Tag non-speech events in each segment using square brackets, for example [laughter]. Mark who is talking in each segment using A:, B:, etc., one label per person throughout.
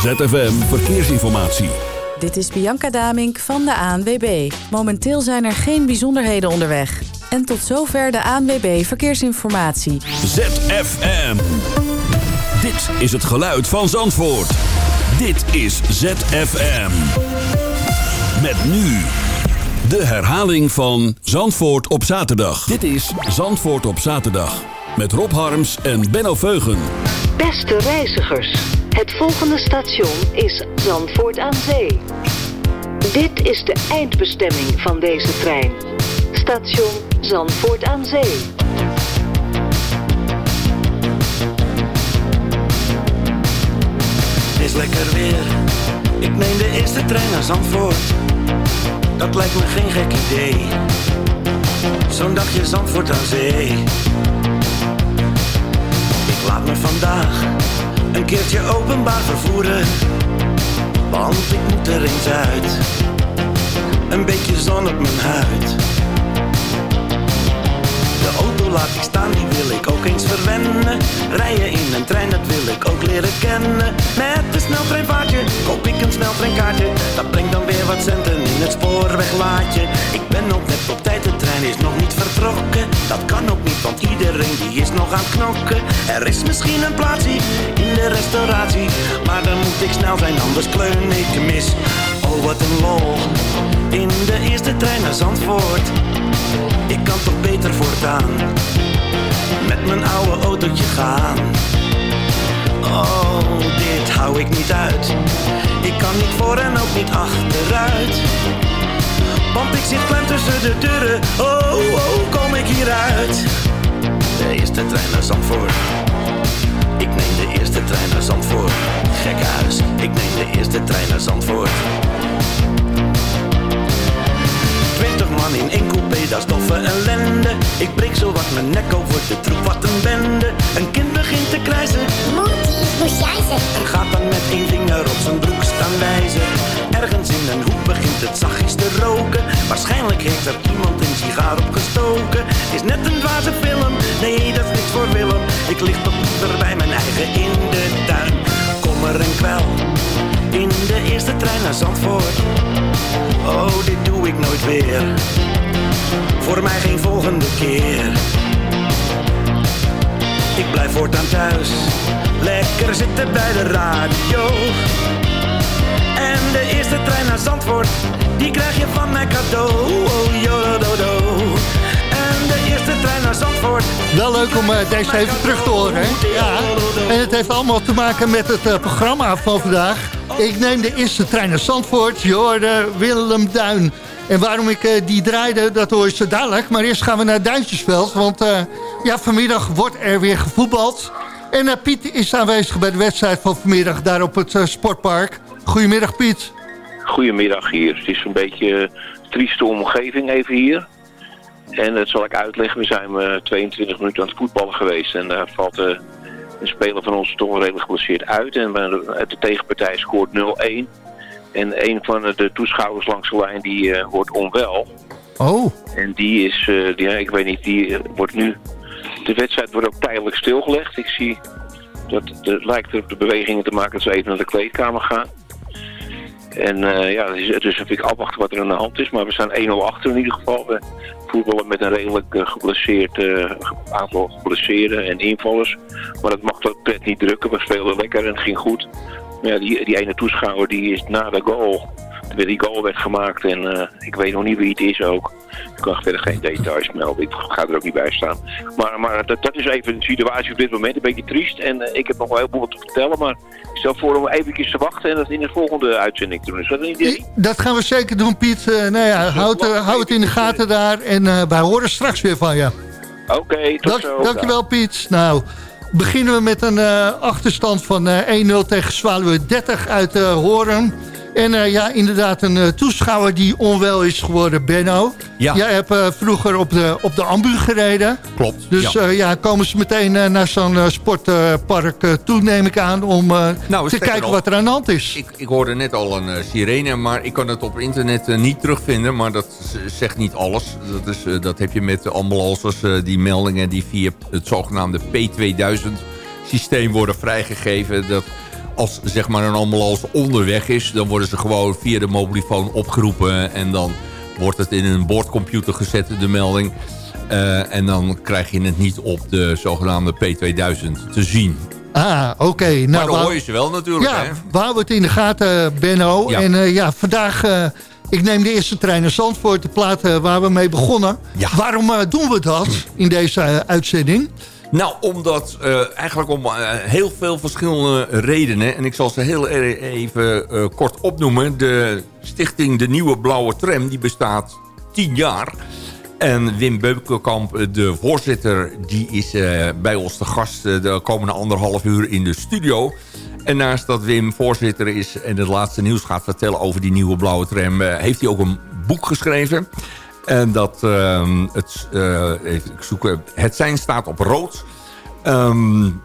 A: ZFM Verkeersinformatie.
B: Dit is Bianca Damink van de ANWB. Momenteel zijn er geen bijzonderheden onderweg. En tot zover de ANWB Verkeersinformatie.
A: ZFM. Dit is het geluid van Zandvoort. Dit is ZFM. Met nu de herhaling van Zandvoort op zaterdag. Dit is Zandvoort op zaterdag. Met Rob Harms en Benno Veugen.
C: Beste reizigers, het volgende station is Zandvoort aan Zee. Dit is de eindbestemming van deze trein. Station Zandvoort aan Zee.
D: Het is lekker weer. Ik neem de eerste trein naar Zandvoort. Dat lijkt me geen gek idee. Zo'n dagje Zandvoort aan zee. Ik laat me vandaag een keertje openbaar vervoeren. Want ik moet er eens uit. Een beetje zon op mijn huid. De auto laat ik staan, die wil ik ook eens verwennen. Rijden in een trein, dat wil ik ook leren kennen. Met een sneltreinvaartje koop ik een sneltreinkaartje. Dat brengt dan weer wat in het spoorweglaadje. Ik ben ook net op tijd, de trein is nog niet vertrokken. Dat kan ook niet, want iedereen die is nog aan het knokken. Er is misschien een plaatsje in de restauratie. Maar dan moet ik snel zijn, anders kleun ik mis. Oh, wat een lol. In de eerste trein naar Zandvoort. Ik kan toch beter voortaan Met mijn oude autootje gaan Oh, hou ik niet uit. Ik kan niet voor en ook niet achteruit. Want ik zit klem tussen de deuren. Oh, oh, kom ik hieruit? De eerste trein naar Zandvoort. Ik neem de eerste trein naar Zandvoort. Gekke huis, ik neem de eerste trein naar Zandvoort man in één coupé, dat is toffe ellende. Ik breek zo wat mijn nek over de troep, wat een bende. Een kind begint te krijzen.
E: Monty, moest jij.
D: En gaat dan met één vinger op zijn broek staan wijzen. Ergens in een hoek begint het zachtjes te roken. Waarschijnlijk heeft er iemand een sigaar opgestoken. Is net een dwaze film, nee dat is niks voor Willem. Ik lig toch liever bij mijn eigen in de tuin. Kommer en kwel in de eerste trein naar Zandvoort. Oh, dit doe ik nooit weer. Voor mij geen volgende keer. Ik blijf voortaan thuis. Lekker zitten bij de radio. En de eerste trein naar Zandvoort Die krijg je van mijn cadeau. Oh, jodododo En de eerste trein naar Zandvoort
F: Wel leuk om eh, deze even terug te horen, hè? Ja. En het heeft allemaal te maken met het eh, programma van vandaag. Ik neem de eerste trein naar Zandvoort, je hoorde Willem Duin. En waarom ik eh, die draaide, dat hoor je zo dadelijk. Maar eerst gaan we naar Duintjesveld, want eh, ja, vanmiddag wordt er weer gevoetbald. En eh, Piet is aanwezig bij de wedstrijd van vanmiddag daar op het sportpark. Goedemiddag Piet.
G: Goedemiddag hier. Het is een beetje trieste omgeving even hier. En dat zal ik uitleggen. We zijn eh, 22 minuten aan het voetballen geweest. En daar valt een speler van ons toch redelijk geblesseerd uit. En de tegenpartij scoort 0-1. En een van de toeschouwers langs de lijn die eh, wordt onwel.
F: Oh,
G: En die is, eh, die, ik weet niet, die eh, wordt nu... De wedstrijd wordt ook tijdelijk stilgelegd. Ik zie dat het lijkt erop de bewegingen te maken dat ze even naar de kleedkamer gaan. En eh, ja, dus, dus ik afwachten wat er aan de hand is. Maar we staan 1-0 achter in ieder geval. We voetballen met een redelijk eh, geblesseerd eh, aantal geblesseerden en invallers. Maar dat mag dat pret niet drukken. We speelden lekker en het ging goed. Maar ja, die, die ene toeschouwer die is na de goal. Terwijl die goal werd gemaakt en eh, ik weet nog niet wie het is ook. Ik kan verder geen details melden. Ik ga er ook niet bij staan. Maar, maar dat, dat is even de situatie op dit moment. Een beetje triest. En eh, ik heb nog wel heel veel wat te vertellen. Maar ik stel voor om eventjes te wachten en dat in de volgende uitzending te doen. Is dat een idee?
F: dat gaan we zeker doen Piet. Eh, nou ja, houd, houd het in de gaten daar en wij horen straks weer van je.
G: Oké, tot
F: Dank,
G: zo.
F: dankjewel Piet. Nou, beginnen we met een achterstand van eh 1-0 tegen Zwaluwe 30 uit eh Horen. En eh, ja, inderdaad een eh, toeschouwer die onwel is geworden, Benno.
H: Ja.
F: Jij hebt eh, vroeger op de, op de ambu gereden.
H: Klopt.
F: Dus
H: ja.
F: ja. komen ze meteen naar zo'n sportpark toe, neem ik aan... om
H: Nou,
F: te kijken wat er aan de hand is.
H: Ik, ik hoorde net al een sirene, maar ik kan het op internet niet terugvinden. Maar dat zegt niet alles. Dat, is, dat heb je met de ambulances, die meldingen die via het zogenaamde P2000 systeem worden vrijgegeven. Dat als zeg maar een ambulance onderweg is... dan worden ze gewoon via de mobielefoon opgeroepen... en dan wordt het in een boordcomputer gezet, de melding. Uh, en dan krijg je het niet op de zogenaamde P2000 te zien.
F: Ah, oké. Nou,
H: maar dan hoor je ze wel natuurlijk.
F: Ja,
H: hè?
F: we houden het in de gaten, Benno.
H: Ja.
F: En uh, ja, vandaag... Uh, ik neem de eerste trein naar Zandvoort, de plaat waar we mee begonnen.
H: Ja.
F: Waarom doen we dat in deze uitzending?
H: Nou, omdat uh, eigenlijk om uh, heel veel verschillende redenen. En ik zal ze heel even uh, kort opnoemen. De stichting De Nieuwe Blauwe Tram, die bestaat tien jaar. En Wim Beukenkamp, de voorzitter, die is bij ons te gast de komende anderhalf uur in de studio. En naast dat Wim voorzitter is en het laatste nieuws gaat vertellen over die nieuwe blauwe tram... heeft hij ook een boek geschreven. En dat, uh, het, uh, even zoeken, het zijn staat op rood. Um,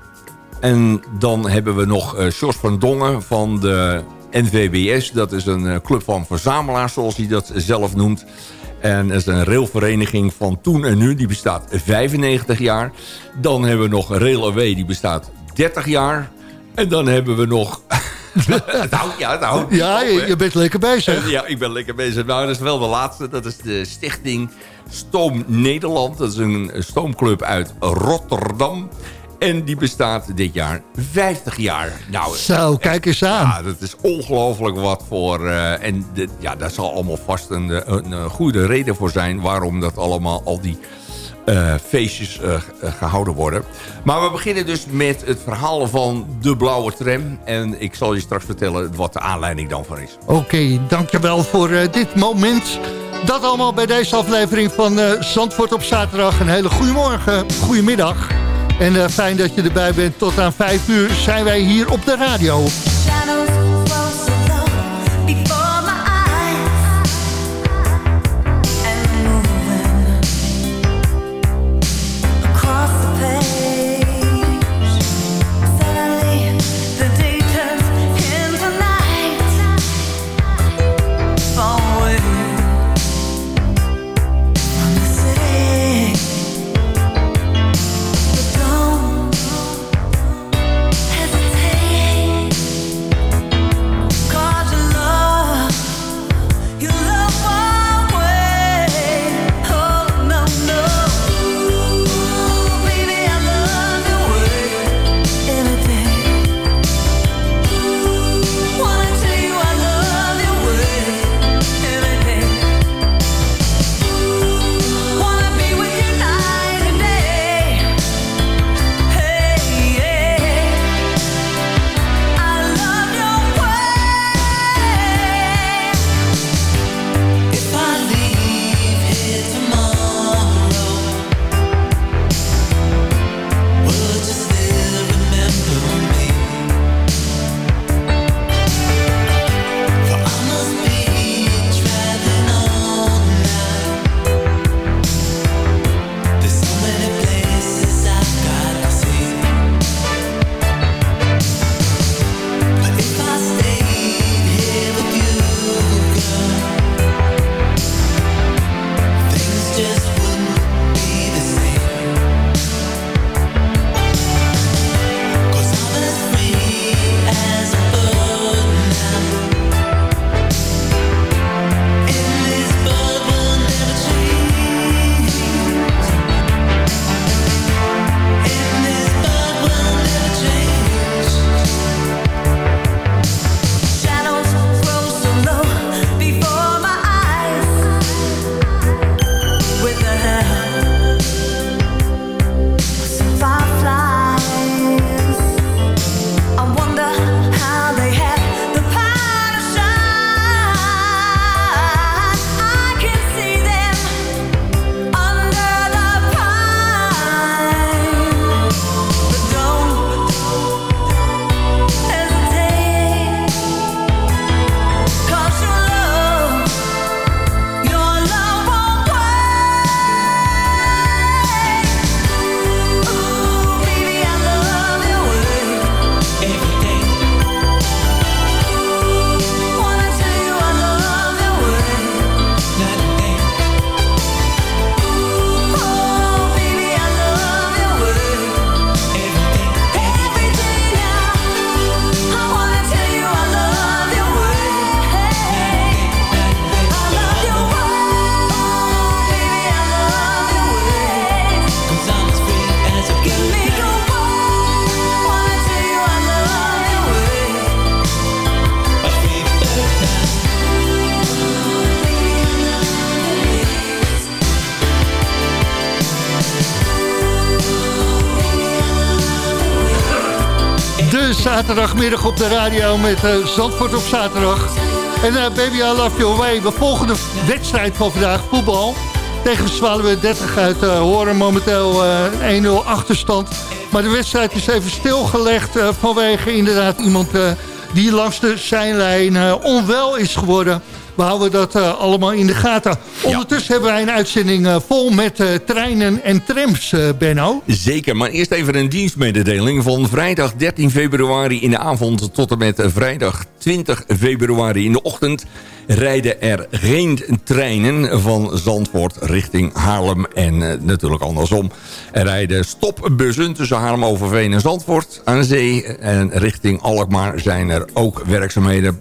H: en dan hebben we nog uh, van Dongen van de NVBS. Dat is een uh, club van verzamelaars, zoals hij dat zelf noemt. En dat is een railvereniging van toen en nu. Die bestaat 95 jaar. Dan hebben we nog Rail Away, die bestaat 30 jaar. En dan hebben we nog... [laughs] houdt, [laughs] ja, houdt.
F: Ja, je, je, bent lekker bezig.
H: Ja, ik ben lekker bezig. Nou, dat is wel de laatste. Dat is de stichting Stoom Nederland. Dat is een stoomclub uit Rotterdam. En die bestaat dit jaar 50 jaar. Nou,
F: Zo, kijk eens aan.
H: Ja, dat is ongelooflijk wat voor... Uh, en de, ja, daar zal allemaal vast een, een, een, goede reden voor zijn... waarom dat allemaal, al die uh, feestjes uh, gehouden worden. Maar we beginnen dus met het verhaal van de blauwe tram. En ik zal je straks vertellen wat de aanleiding dan van is.
F: Oké, okay, dankjewel voor dit moment. Dat allemaal bij deze aflevering van Zandvoort op zaterdag. Een hele goede morgen, goedemiddag. En uh, fijn dat je erbij bent. Tot aan 5 uur zijn wij hier op de radio. Zaterdagmiddag op de radio met uh, Zandvoort op zaterdag. En uh, Baby, I Love Your Way. De wedstrijd van vandaag, voetbal. Tegen we 30 uit uh, horen momenteel 1-0 achterstand. Maar de wedstrijd is even stilgelegd vanwege inderdaad iemand die langs de zijlijn onwel is geworden. We houden dat allemaal in de gaten. Ondertussen hebben wij een uitzending uh, vol met uh, treinen en trams, Benno.
H: Zeker, maar eerst even een dienstmededeling. Van vrijdag 13 februari in de avond tot en met vrijdag 20 februari in de ochtend... rijden er geen treinen van Zandvoort richting Haarlem en natuurlijk andersom. Er rijden stopbussen tussen Haarlem, Overveen en Zandvoort aan zee. En richting Alkmaar zijn er ook werkzaamheden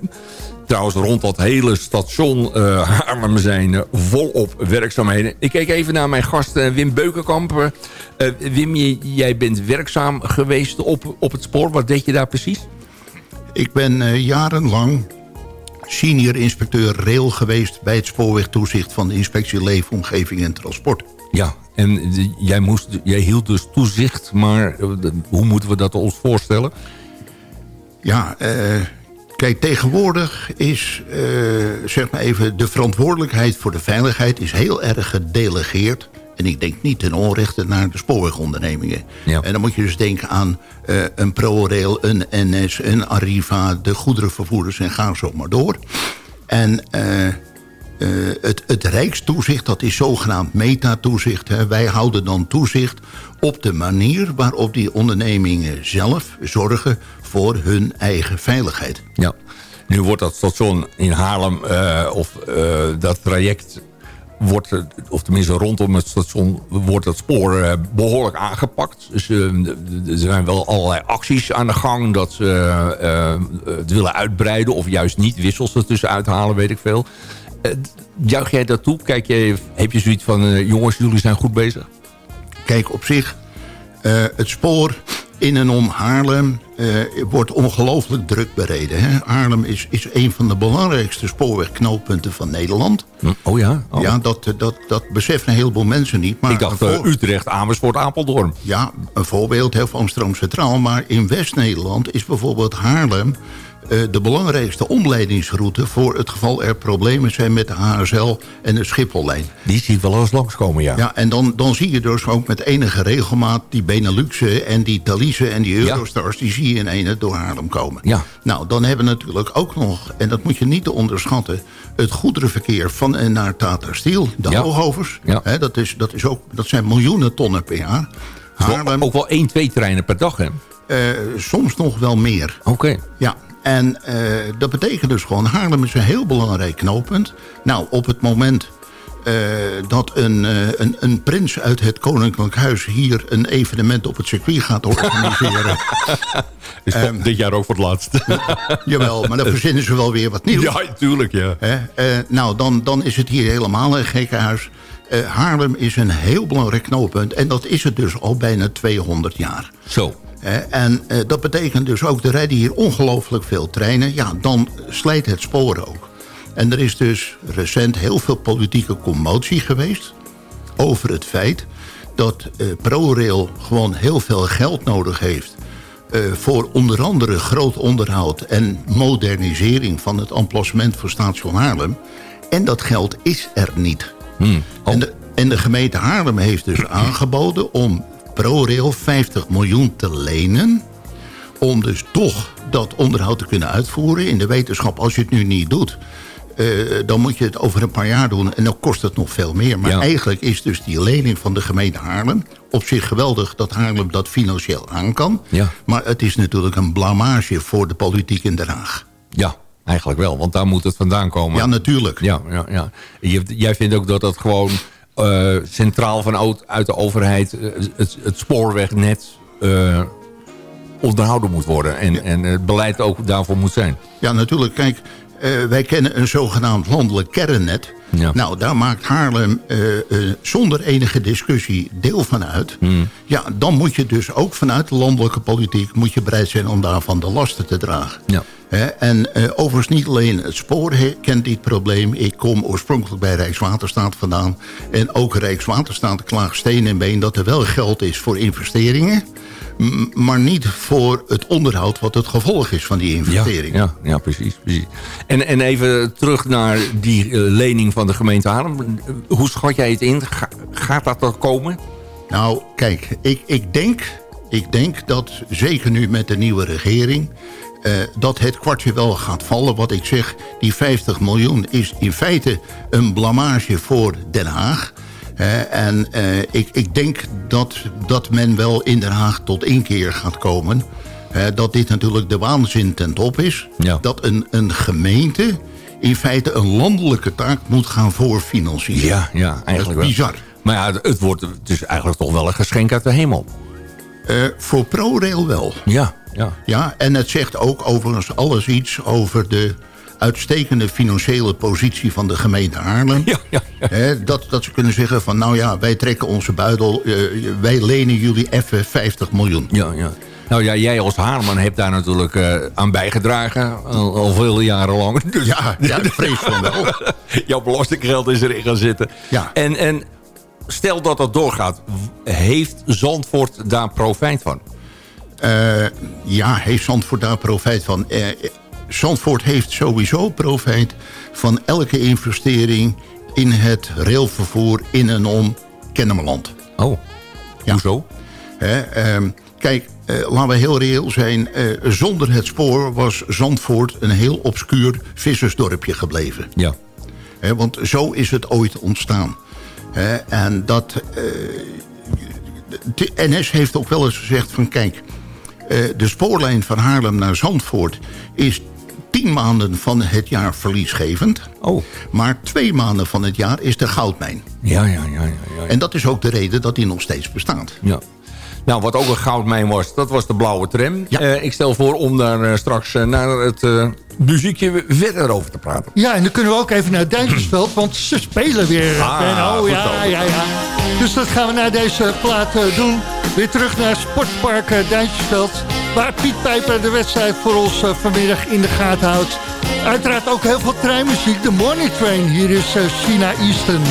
H: trouwens rond dat hele station uh, Haarlem zijn uh, volop werkzaamheden. Ik keek even naar mijn gast uh, Wim Beukenkamp. Wim, jij bent werkzaam geweest op, op het spoor. Wat deed je daar precies?
I: Ik ben jarenlang senior inspecteur rail geweest... bij het spoorwegtoezicht van de inspectie Leefomgeving en Transport.
H: Ja, en jij, moest, jij hield dus toezicht, maar hoe moeten we dat ons voorstellen?
I: Ja, eh Kijk, tegenwoordig is uh, zeg maar even de verantwoordelijkheid voor de veiligheid is heel erg gedelegeerd. En ik denk niet ten onrechte naar de spoorwegondernemingen. Ja. En dan moet je dus denken aan uh, een ProRail, een NS, een Arriva, de goederenvervoerders en ga zo maar door. En uh, het, het Rijkstoezicht, dat is zogenaamd metatoezicht. Wij houden dan toezicht op de manier waarop die ondernemingen zelf zorgen voor hun eigen veiligheid.
H: Ja. Nu wordt dat station in Haarlem, uh, of uh, dat traject wordt, of tenminste rondom het station, wordt het spoor behoorlijk aangepakt. Dus er zijn wel allerlei acties aan de gang dat ze het willen uitbreiden of juist niet wissels ertussen uithalen, weet ik veel. Juich jij dat toe? Kijk je, heb je zoiets van, jongens, jullie zijn goed bezig?
I: Kijk, op zich, het spoor in en om Haarlem wordt ongelooflijk druk bereden. Hè? Haarlem is, is een van de belangrijkste spoorwegknooppunten van Nederland.
H: Hm, oh ja? Oh.
I: Ja, dat, dat, dat beseffen een heleboel mensen niet. Maar
H: Ik dacht uh, Utrecht, Amersfoort, Apeldoorn.
I: Ja, een voorbeeld van Amsterdam Centraal. Maar in West-Nederland is bijvoorbeeld Haarlem de belangrijkste omleidingsroute... voor het geval er problemen zijn met de HSL en de Schiphollijn.
H: Die zie je wel eens langskomen, ja.
I: Ja, en dan, dan zie je dus ook met enige regelmaat... die Beneluxen en die Thalise en die Eurostars... die zie je in ene door Haarlem komen.
H: Ja.
I: Nou, dan hebben we natuurlijk ook nog... en dat moet je niet te onderschatten... het goederenverkeer van en naar Tata Steel. De ja. Ja. Hè, dat, is, dat, is ook, dat zijn miljoenen tonnen per jaar.
H: Haarlem, ook wel één, twee treinen per dag, hè?
I: Uh, soms nog wel meer.
H: Oké. Okay.
I: Ja, en uh, dat betekent dus gewoon, Haarlem is een heel belangrijk knooppunt. Nou, op het moment uh, dat een, uh, een, een, prins uit het Koninklijk Huis... hier een evenement op het circuit gaat organiseren... [laughs]
H: is um, dit jaar ook voor het laatst. [laughs]
I: jawel, maar dan [laughs] verzinnen ze wel weer wat nieuws.
H: Ja, tuurlijk, ja.
I: nou, dan, dan is het hier helemaal een gekkenhuis. Haarlem is een heel belangrijk knooppunt. En dat is het dus al bijna 200 jaar.
H: Zo.
I: En uh, dat betekent dus ook, er rijden hier ongelooflijk veel treinen. Ja, dan slijt het spoor ook. En er is dus recent heel veel politieke commotie geweest... over het feit dat uh, ProRail gewoon heel veel geld nodig heeft... Uh, voor onder andere groot onderhoud en modernisering... van het emplacement voor station Haarlem. En dat geld is er niet.
H: Hmm.
I: Oh. En, de, en de gemeente Haarlem heeft dus [clears throat] aangeboden om ProRail 50 miljoen te lenen... om dus toch dat onderhoud te kunnen uitvoeren. In de wetenschap, als je het nu niet doet... Uh, dan moet je het over een paar jaar doen en dan kost het nog veel meer. Maar ja. eigenlijk is dus die lening van de gemeente Haarlem... op zich geweldig dat Haarlem dat financieel aan kan.
H: Ja.
I: Maar het is natuurlijk een blamage voor de politiek in Den Haag.
H: Ja, eigenlijk wel, want daar moet het vandaan komen.
I: Ja, natuurlijk.
H: Ja, ja, ja. Jij vindt ook dat dat gewoon uh, centraal vanuit uit de overheid uh, het, het, spoorwegnet uh, onderhouden moet worden. En, en het beleid ook daarvoor moet zijn.
I: Ja, natuurlijk. Kijk, wij kennen een zogenaamd landelijk kernnet.
H: Ja.
I: Nou, daar maakt Haarlem zonder enige discussie deel van uit.
H: Hmm.
I: Ja, dan moet je dus ook vanuit de landelijke politiek... moet je bereid zijn om daarvan de lasten te dragen.
H: Ja.
I: En uh, overigens niet alleen het spoor kent dit probleem. Ik kom oorspronkelijk bij Rijkswaterstaat vandaan. En ook Rijkswaterstaat klaagt steen en been dat er wel geld is voor investeringen. Maar niet voor het onderhoud wat het gevolg is van die investering.
H: Ja, ja, precies. precies. En, en even terug naar die eh, lening van de gemeente Haarlem. Hoe schat jij het in? Ga- gaat dat er komen?
I: Nou, kijk, ik, ik, denk, ik denk dat zeker nu met de nieuwe regering... eh, dat het kwartje wel gaat vallen. Wat ik zeg, die 50 miljoen is in feite een blamage voor Den Haag. En eh, ik, ik denk dat, dat men wel in Den Haag tot inkeer gaat komen... dat dit natuurlijk de waanzin ten top is.
H: Ja.
I: Dat een, een gemeente in feite een landelijke taak moet gaan voorfinancieren.
H: Ja, ja eigenlijk
I: Dat is
H: wel.
I: bizar.
H: Maar ja, het, wordt, het is eigenlijk toch wel een geschenk uit de hemel.
I: Eh, voor ProRail wel.
H: Ja, ja.
I: Ja, en het zegt ook overigens alles iets over de uitstekende financiële positie van de gemeente Haarlem.
H: Ja, ja, ja.
I: Hè, dat, dat ze kunnen zeggen van nou ja, wij trekken onze buidel, eh, wij lenen jullie even 50 miljoen.
H: Ja, ja. Nou ja, jij als Haarman hebt daar natuurlijk eh, aan bijgedragen. Al, al vele jaren lang. Dus
I: Ja, ja, ik vrees van wel. [laughs]
H: jouw belastinggeld is erin gaan zitten.
I: Ja.
H: En, en stel dat dat doorgaat. Heeft Zandvoort daar profijt van?
I: Eh, ja, heeft Zandvoort daar profijt van? Zandvoort heeft sowieso profijt van elke investering in het railvervoer in en om Kennemerland.
H: Oh,
I: Ja.
H: hoezo?
I: Ehm, kijk, eh, laten we heel reëel zijn. eh, zonder het spoor was Zandvoort een heel obscuur vissersdorpje gebleven.
H: Ja.
I: Want zo is het ooit ontstaan. En dat... eh, de NS heeft ook wel eens gezegd van... kijk, de spoorlijn van Haarlem naar Zandvoort... is tien maanden van het jaar verliesgevend.
H: Oh.
I: Maar twee maanden van het jaar is de goudmijn.
H: Ja, ja, ja, ja, ja.
I: En dat is ook de reden dat die nog steeds bestaat.
H: ja. Nou, wat ook een goudmijn was, dat was de blauwe tram.
I: Ja.
H: Eh, ik stel voor om daar eh, straks eh, naar het eh, muziekje verder over te praten.
J: Ja, en dan kunnen we ook even naar het Duintjesveld, want ze spelen weer.
H: Ah, goed
J: ja,
H: zo.
J: ja, ja. Dus dat gaan we na deze plaat eh, doen. Weer terug naar Sportpark eh, Duintjesveld. Waar Piet Pijper de wedstrijd voor ons eh, vanmiddag in de gaten houdt. Uiteraard ook heel veel treinmuziek. De Morning Train. Hier is China Easton.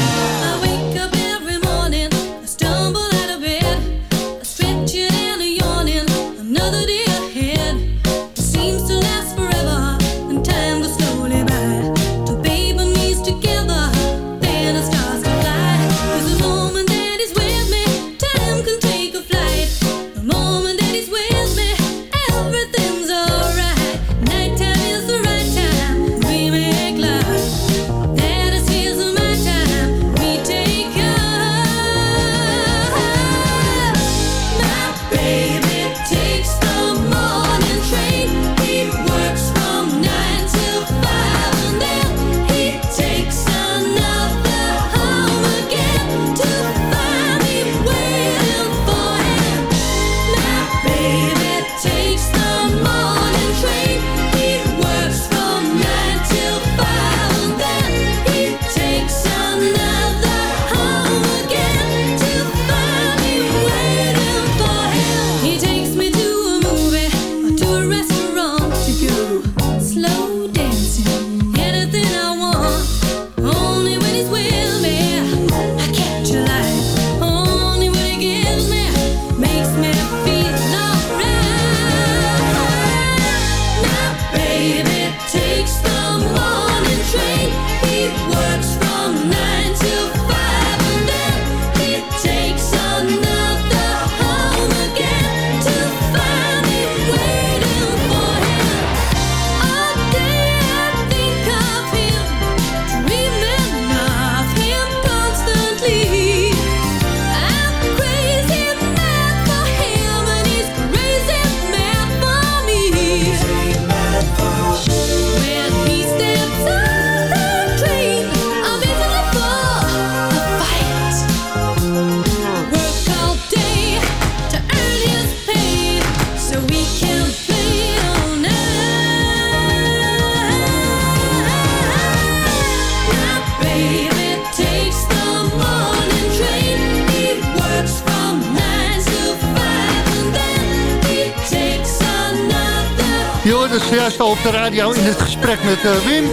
J: Met eh, Wim.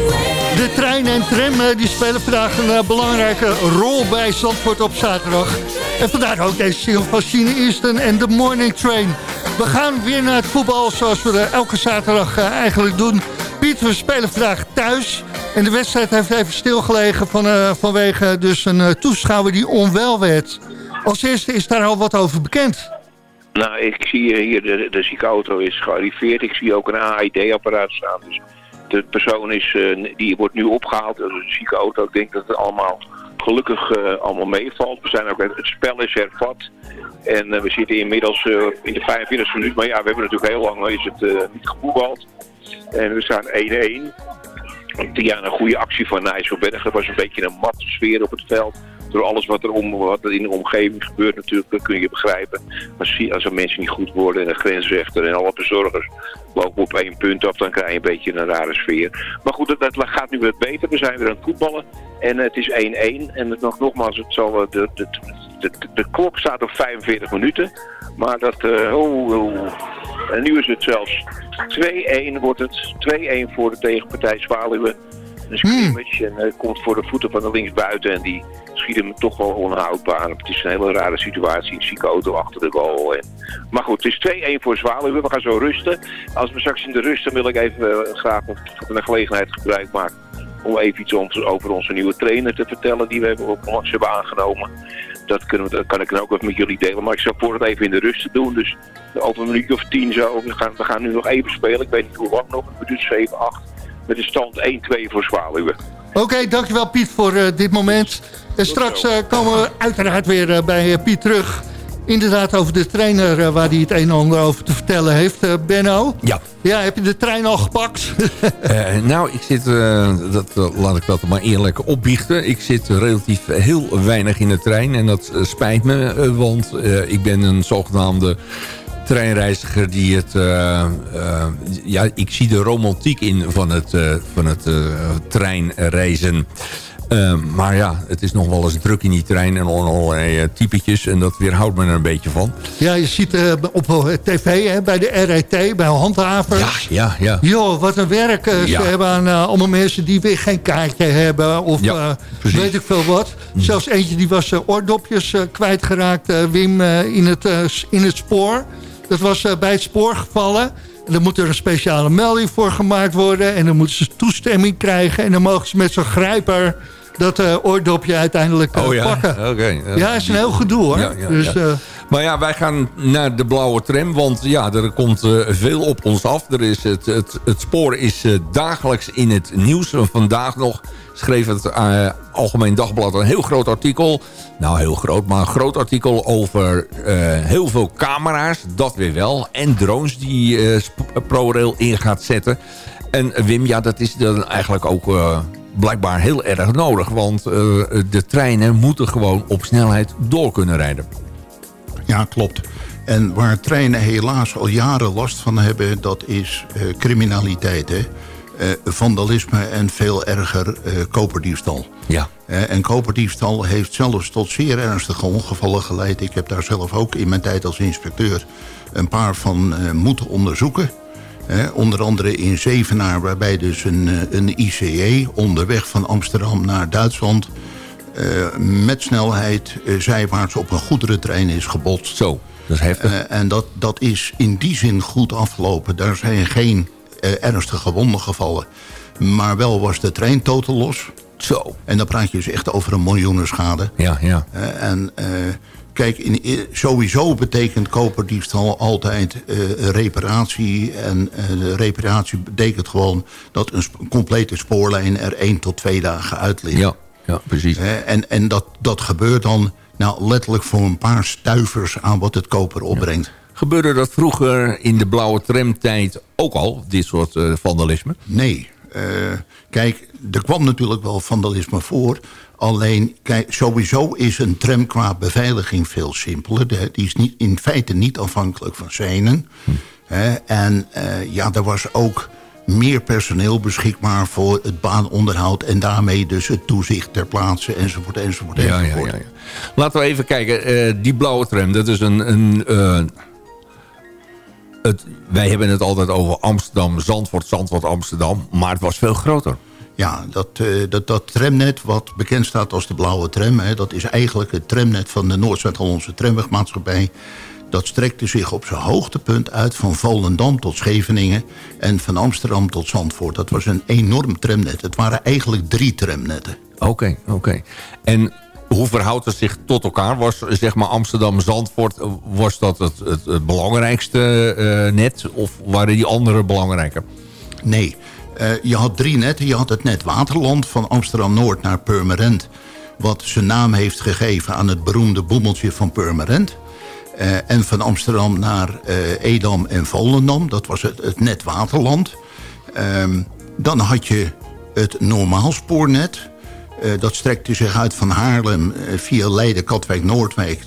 J: De trein en tram eh, die spelen vandaag een eh, belangrijke rol bij Zandvoort op zaterdag. En vandaar ook deze single van Chine Easton en The Morning Train.
F: We gaan weer naar het voetbal zoals we elke zaterdag eigenlijk doen. Piet, we spelen vandaag thuis. En de wedstrijd heeft even stilgelegen van, vanwege dus een toeschouwer die onwel werd. Als eerste is daar al wat over bekend.
G: Nou, ik zie hier, de, de ziekenauto is gearriveerd. Ik zie ook een AID-apparaat staan. Dus de persoon is, eh, die wordt nu opgehaald. Dat een ziekenauto. Ik denk dat het allemaal gelukkig eh, allemaal meevalt. We zijn ook, het spel is hervat. En eh, we zitten inmiddels in de 45 minuut. Maar ja, we hebben natuurlijk heel lang is het, niet gevoetbald. En we staan 1-1. Ja, een goede actie van Nijsselberg. Er was een beetje een matte sfeer op het veld. Door alles wat er, om, wat er in de omgeving gebeurt natuurlijk, dat kun je begrijpen. Zie- als er mensen niet goed worden en de grensrechter en alle bezorgers lopen op één punt af, dan krijg je een beetje een rare sfeer. Maar goed, dat, gaat nu wat beter. We zijn weer aan het voetballen. En het is 1-1. En het nog, nogmaals, het zal, eh, de, de, de, de, klok staat op 45 minuten. Maar dat, oh, oh. En nu is het zelfs 2-1 wordt het. 2-1 voor de tegenpartij Zwaluwen. Een scrimmage en eh, komt voor de voeten van de linksbuiten. En die schiet hem toch wel onhoudbaar. Het is een hele rare situatie. Een zieke auto achter de goal. En... Maar goed, het is 2-1 voor Zwaluwen. We gaan zo rusten. Als we straks in de rust, dan wil ik even eh, graag van de gelegenheid gebruik maken. Om even iets over onze nieuwe trainer te vertellen die we hebben, op ons hebben aangenomen. Dat, kunnen we, dat kan ik dan ook even met jullie delen. Maar ik zal voor het even in de rust doen. Dus over een minuut of tien zo. We gaan, we gaan nu nog even spelen. Ik weet niet hoe lang nog. Een minuut 7, 8. Met de stand 1-2 voor Zwaluwen.
F: Oké, dankjewel Piet voor eh, dit moment. En straks eh, komen we uiteraard weer eh, bij Piet terug. Inderdaad over de trainer waar hij het een en ander over te vertellen heeft. Eh, Benno?
H: Ja.
F: Ja, heb je de trein al gepakt? [laughs]
H: Eh, nou, ik zit, eh, dat, laat ik dat maar eerlijk opbiechten. Ik zit relatief heel weinig in de trein en dat spijt me. want eh, ik ben een zogenaamde treinreiziger die het... eh, eh, ja, ik zie de romantiek in van het, eh, van het treinreizen. Maar ja, het is nog wel eens druk in die trein en allerlei typetjes. En dat weerhoudt me er een beetje van.
F: Ja, je ziet op tv hè, bij de RET, bij handhavers.
H: Ja, ja.
F: Joh, wat een werk
H: Ja.
F: ze hebben aan allemaal mensen die weer geen kaartje hebben. Of
H: Ja,
F: weet ik veel wat. Zelfs eentje die was oordopjes kwijtgeraakt, Wim, in, het, in het spoor. Dat was eh, bij het spoor gevallen. En dan moet er een speciale melding voor gemaakt worden. En dan moeten ze toestemming krijgen. En dan mogen ze met zo'n grijper dat eh, oordopje uiteindelijk eh,
H: Oh ja,
F: pakken. Ja, is een heel gedoe hoor.
H: Ja, ja,
F: dus, eh,
H: Maar ja, wij gaan naar de blauwe tram, want ja, er komt veel op ons af. Er is het, het, het spoor is dagelijks in het nieuws. Vandaag nog schreef het Algemeen Dagblad een heel groot artikel. Nou, heel groot, maar een groot artikel over heel veel camera's. Dat weer wel. En drones die ProRail in gaat zetten. En Wim, ja, dat is dan eigenlijk ook... blijkbaar heel erg nodig. Want eh, de treinen moeten gewoon op snelheid door kunnen rijden.
I: Ja, klopt. En waar treinen helaas al jaren last van hebben... dat is eh, criminaliteit, hè? Eh, vandalisme en veel erger koperdiefstal.
H: Ja.
I: En koperdiefstal heeft zelfs tot zeer ernstige ongevallen geleid. Ik heb daar zelf ook in mijn tijd als inspecteur... een paar van moeten onderzoeken. Eh, onder andere in Zevenaar, waarbij dus een, eh, een ICE... onderweg van Amsterdam naar Duitsland... eh, met snelheid eh, zijwaarts op een goederentrein is gebotst.
H: Zo, dat is heftig.
I: En dat, dat is in die zin goed afgelopen. Daar zijn geen ernstige wonden gevallen. Maar wel was de trein totaal los.
H: Zo.
I: En dan praat je dus echt over een miljoenen schade.
H: Ja, ja.
I: En kijk, in, sowieso betekent koperdiefstal altijd eh, reparatie. En eh, reparatie betekent gewoon dat een complete spoorlijn er één tot twee dagen uit ligt.
H: Ja, ja precies.
I: En en dat, dat gebeurt dan nou, letterlijk voor een paar stuivers aan wat het koper opbrengt.
H: Gebeurde dat vroeger in de blauwe tramtijd ook al, dit soort eh, vandalisme?
I: Nee. Kijk, er kwam natuurlijk wel vandalisme voor. Alleen, kijk, sowieso is een tram qua beveiliging veel simpeler. De- die is niet, in feite niet afhankelijk van seinen. Hè, en eh, ja, er was ook meer personeel beschikbaar voor het baanonderhoud... en daarmee dus het toezicht ter plaatse, enzovoort, enzovoort,
H: Ja, ja,
I: enzovoort.
H: ja, ja. Laten we even kijken. eh, die blauwe tram, dat is een... een eh, het, wij hebben het altijd over Amsterdam, Zandvoort, Zandvoort, Amsterdam. Maar het was veel groter.
I: Ja, dat, eh, dat, dat tramnet wat bekend staat als de blauwe tram... Hè, dat is eigenlijk het tramnet van de Noord-Zuid-Hollandse Tramwegmaatschappij. Dat strekte zich op zijn hoogtepunt uit van Volendam tot Scheveningen... en van Amsterdam tot Zandvoort. Dat was een enorm tramnet. Het waren eigenlijk drie tramnetten.
H: Oké, oké. En hoe verhoudt het zich tot elkaar? Was zeg maar Amsterdam-Zandvoort, was dat het, het, het belangrijkste eh, net? Of waren die andere belangrijker?
I: Nee, eh, je had drie netten. Je had het net Waterland van Amsterdam-Noord naar Purmerend... wat zijn naam heeft gegeven aan het beroemde boemeltje van Purmerend. Eh, en van Amsterdam naar eh, Edam en Volendam. Dat was het, het net Waterland. Ehm, dan had je het normaalspoornet. Eh, dat strekte zich uit van Haarlem via Leiden, Katwijk, Noordwijk...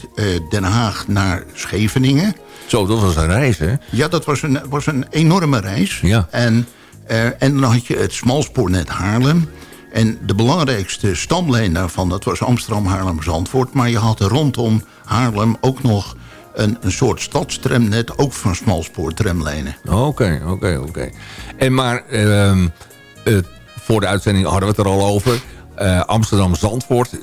I: Den Haag naar Scheveningen.
H: Zo, dat was een reis, hè?
I: Ja, dat was een, was een enorme reis.
H: Ja.
I: En, eh, en dan had je het smalspoornet Haarlem. En de belangrijkste stamlijn daarvan, dat was Amsterdam-Haarlem-Zandvoort. Maar je had rondom Haarlem ook nog een, een soort stadstramnet... ook van smalspoortramlijnen.
H: Oké, oké, oké. En maar, ehm, eh, voor de uitzending hadden we het er al over. Eh, Amsterdam-Zandvoort,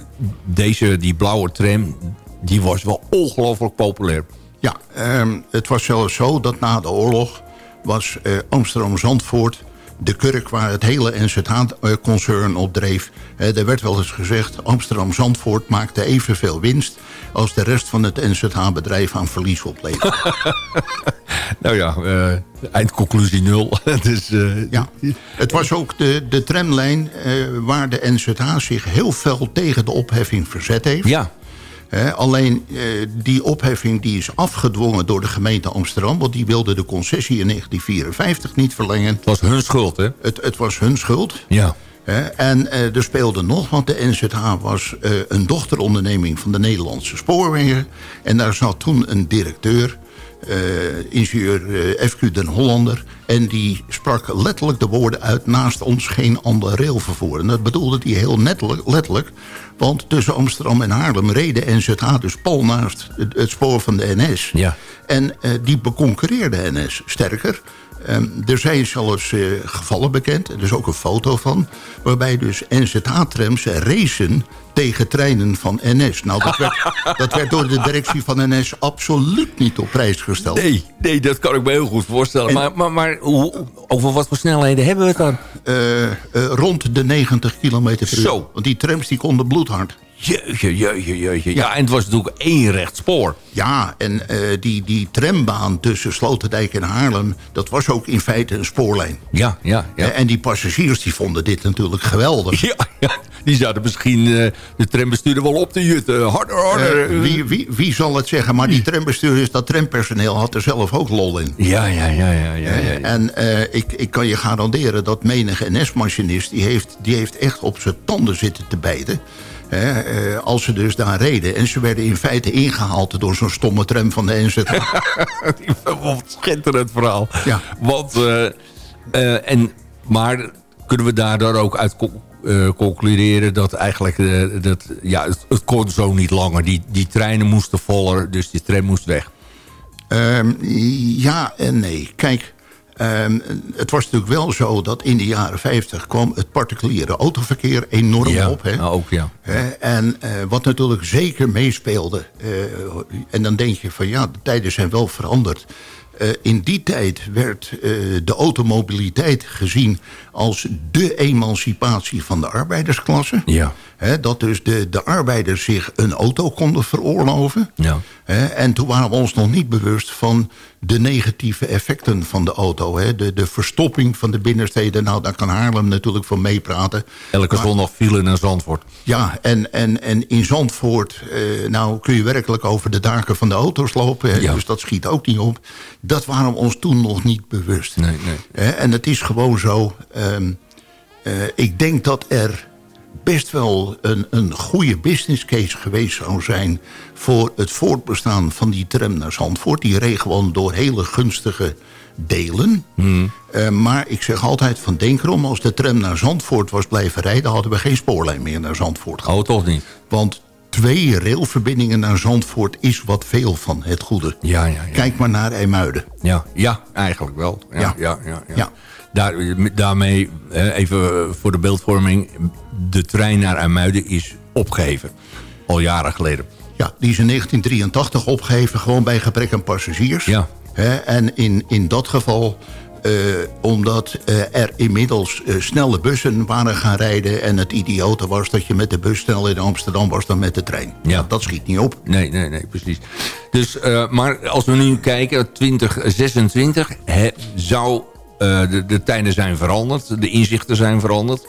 H: deze, die blauwe tram, die was wel ongelooflijk populair.
I: Ja, ehm, het was zelfs zo dat na de oorlog was eh, Amsterdam-Zandvoort de kurk waar het hele NZH-concern op dreef. Er werd wel eens gezegd, Amsterdam-Zandvoort maakte evenveel winst... als de rest van het NZH-bedrijf aan verlies opleverde. [laughs]
H: Nou ja, eh, eindconclusie nul. [laughs] dus, eh,
I: ja, het was ook de, de tramlijn eh, waar de NZH zich heel fel tegen de opheffing verzet heeft.
H: Ja.
I: Alleen eh, die opheffing die is afgedwongen door de gemeente Amsterdam... want die wilde de concessie in 1954 niet verlengen. Het
H: was hun schuld, hè?
I: Het, het was hun schuld.
H: Ja.
I: En eh, er speelde nog, want de NZH was eh, een dochteronderneming... van de Nederlandse Spoorwegen. En daar zat toen een directeur... eh, ingenieur eh, FQ den Hollander. En die sprak letterlijk de woorden uit... naast ons geen ander railvervoer. En dat bedoelde hij heel nettelijk- letterlijk. Want tussen Amsterdam en Haarlem reden NZH dus pal naast het, het spoor van de NS.
H: Ja.
I: En eh, die beconcurreerde NS. Sterker, ehm, er zijn zelfs gevallen bekend, er is ook een foto van... waarbij dus NZH-trams racen tegen treinen van NS. Nou, dat werd, dat werd door de directie van NS absoluut niet op prijs gesteld.
H: Nee, nee, dat kan ik me heel goed voorstellen.
I: En-
H: maar maar, maar hoe, over wat voor snelheden hebben we het dan?
I: Eh, eh, rond de 90 kilometer per uur.
H: Zo.
I: Want die trams die konden bloedhard.
H: Ja, en het was natuurlijk één recht spoor.
I: Ja, en eh, die, die trambaan tussen Sloterdijk en Haarlem... dat was ook in feite een spoorlijn.
H: Ja, ja, ja.
I: Eh, En die passagiers die vonden dit natuurlijk geweldig.
H: Ja, ja, die zouden misschien eh, de trambestuurder wel op te jutten. Harder, harder.
I: Wie, wie, wie zal het zeggen? Maar die trambestuurders, dat trampersoneel had er zelf ook lol in.
H: Ja, ja, ja, ja, ja. ja, ja.
I: En ik, ik kan je garanderen dat menige NS-machinist... Die heeft, die heeft echt op zijn tanden zitten te bijten. Hè, eh, als ze dus daar reden. En ze werden in feite ingehaald door zo'n stomme tram van de NZH. [laughs]
H: Wat schitterend verhaal.
I: Ja.
H: Want, eh, eh, en, maar kunnen we daardoor ook uit co- concluderen dat eigenlijk dat, ja, het, het kon zo niet langer. Die, die treinen moesten voller, dus die tram moest weg.
I: Ehm, ja en nee. Kijk, ehm, het was natuurlijk wel zo dat in de jaren 50 kwam het particuliere autoverkeer enorm
H: Ja,
I: op. Hè?
H: nou, ook ja.
I: En eh, wat natuurlijk zeker meespeelde... eh, en dan denk je van ja, de tijden zijn wel veranderd. Eh, in die tijd werd de automobiliteit gezien als de emancipatie van de arbeidersklasse.
H: Ja.
I: Dat dus de, de arbeiders zich een auto konden veroorloven.
H: Ja.
I: Hè, en toen waren we ons nog niet bewust van de negatieve effecten van de auto. Hè. De, de verstopping van de binnensteden, nou daar kan Haarlem natuurlijk van meepraten.
H: Elke
I: Maar-
H: zondag file naar Zandvoort.
I: ja, en, en, en in Zandvoort eh, nou kun je werkelijk over de daken van de auto's lopen. Hè,
H: Ja.
I: Dus dat schiet ook niet op. Dat waren we ons toen nog niet bewust.
H: Nee, nee.
I: Hè, en het is gewoon zo... ehm, eh, ik denk dat er best wel een, een goede business case geweest zou zijn... voor het voortbestaan van die tram naar Zandvoort. Die reed gewoon door hele gunstige delen. Eh, maar ik zeg altijd van denk erom... als de tram naar Zandvoort was blijven rijden... hadden we geen spoorlijn meer naar Zandvoort gehad.
H: Oh, toch niet?
I: Want twee railverbindingen naar Zandvoort is wat veel van het goede.
H: Ja, ja, ja.
I: Kijk maar naar IJmuiden.
H: Ja, ja eigenlijk wel. Ja. Ja,
I: ja,
H: Ja. Daar, daarmee, eh, even voor de beeldvorming... de trein naar IJmuiden is opgeheven. Al jaren geleden.
I: Ja, die is in 1983 opgeheven, gewoon bij gebrek aan passagiers.
H: Ja.
I: En in, in dat geval, eh, omdat eh, er inmiddels eh, snelle bussen waren gaan rijden... en het idiote was dat je met de bus sneller in Amsterdam was dan met de trein.
H: Ja.
I: dat schiet niet op.
H: Nee, nee, nee, precies. Dus, eh, maar als we nu kijken, 2026 hè, zou eh, de, de tijden zijn veranderd, de inzichten zijn veranderd.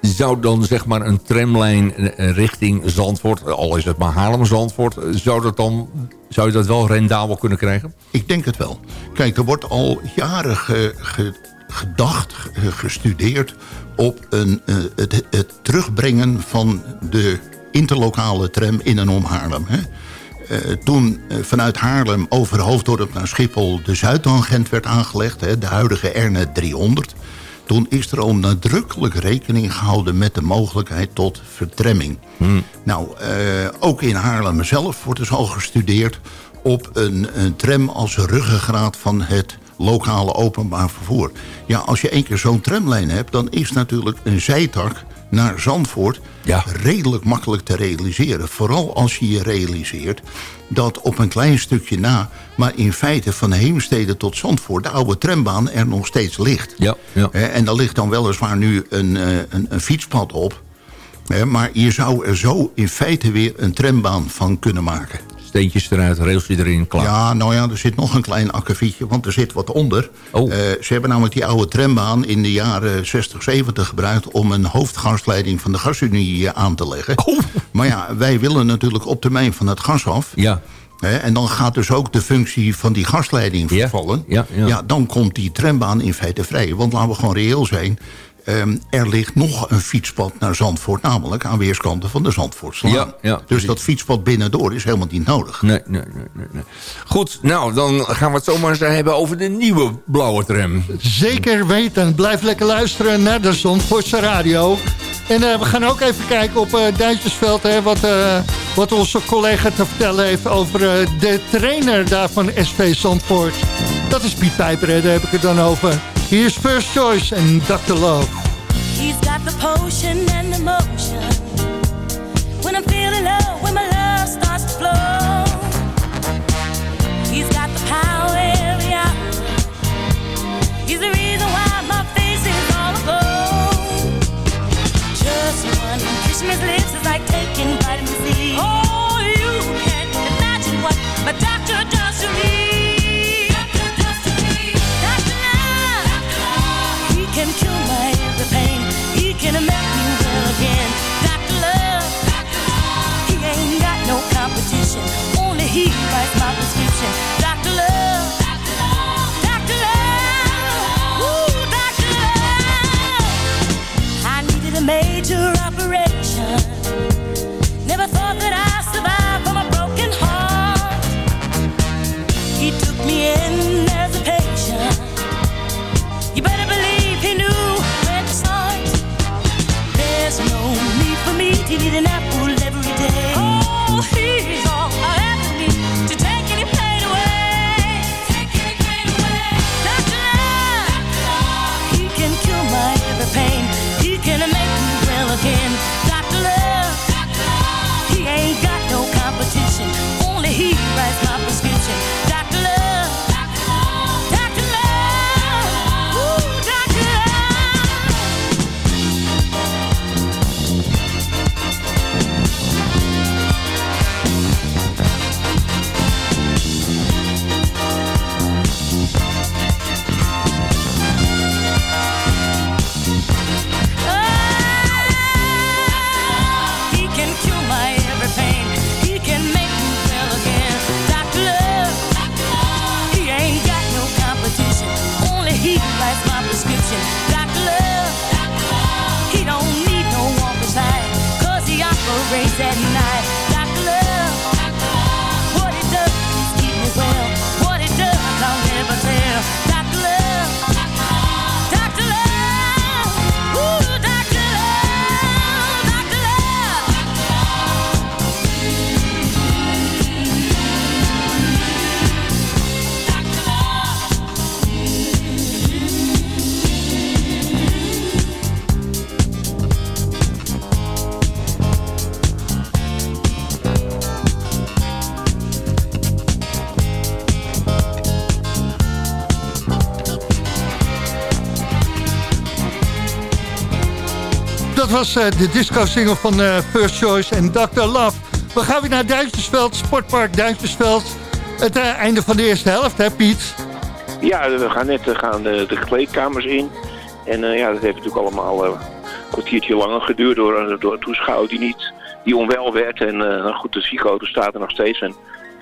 H: Zou dan zeg maar een tramlijn eh, richting Zandvoort, al is het maar Haarlem-Zandvoort, eh, zou, dat dan, zou je dat wel rendabel kunnen krijgen?
I: Ik denk het wel. Kijk, er wordt al jaren ge- ge- gedacht, ge- gestudeerd... op een, eh, het, het terugbrengen van de interlokale tram in en om Haarlem. Hè? Eh, toen eh, vanuit Haarlem over Hoofddorp naar Schiphol... de Zuidtangent werd aangelegd, hè, de huidige Ernet 300... toen is er al nadrukkelijk rekening gehouden... met de mogelijkheid tot vertremming. Nou, eh, ook in Haarlem zelf wordt dus al gestudeerd op een, een tram als ruggengraat van het lokale openbaar vervoer. Ja, als je één keer zo'n tramlijn hebt... dan is natuurlijk een zijtak naar Zandvoort
H: Ja.
I: redelijk makkelijk te realiseren. Vooral als je je realiseert dat op een klein stukje na... maar in feite van Heemstede tot Zandvoort... de oude trambaan er nog steeds ligt.
H: Ja, ja.
I: En daar ligt dan weliswaar nu een, eh, een, een fietspad op... Maar je zou er zo in feite weer een trambaan van kunnen maken.
H: Steentjes eruit, railsje erin, klaar.
I: Ja, nou ja, er zit nog een klein akkefietje, want er zit wat onder.
H: Oh.
I: Eh, ze hebben namelijk die oude trambaan in de jaren 60, 70 gebruikt... om een hoofdgasleiding van de gasunie eh, aan te leggen.
H: Oh.
I: Maar ja, wij willen natuurlijk op termijn van het gas af.
H: Ja,
I: en dan gaat dus ook de functie van die gasleiding
H: Ja,
I: vervallen.
H: ja, ja.
I: dan komt die trambaan in feite vrij. Want laten we gewoon reëel zijn... ehm, er ligt nog een fietspad naar Zandvoort... namelijk aan weerskanten van de Zandvoortslaan.
H: Ja, ja,
I: dus dat fietspad binnendoor is helemaal niet nodig.
H: nee, nee, nee, nee, nee. Goed, nou, dan gaan we het zomaar eens hebben over de nieuwe blauwe tram.
F: Zeker weten. Blijf lekker luisteren naar de Zandvoortse radio. En eh, we gaan ook even kijken op eh Duintjesveld... Hè, wat, eh, wat onze collega te vertellen heeft over eh, de trainer daar van SV Zandvoort. Dat is Piet Pijper, hè, daar heb ik het dan over. Hier is First Choice en Dr. Love.
K: He's got the potion and the motion. When I'm feeling low, when my love starts to flow. He's got the power. He's the reason why my face is all aglow. Just one kiss his lips is like taking vitamin C. Oh, he knew where to
F: was eh, de disco-single van eh, First Choice en Dr. Love. We gaan weer naar Duitsersveld, Sportpark Duitsersveld. Het eh, einde van de eerste helft, hè Piet?
G: Ja, we gaan net gaan de, de kleedkamers in. En ja, dat heeft natuurlijk allemaal een kwartiertje langer geduurd door, door een toeschouwer die niet die onwel werd. En goed, de ziekenauto staat er nog steeds. En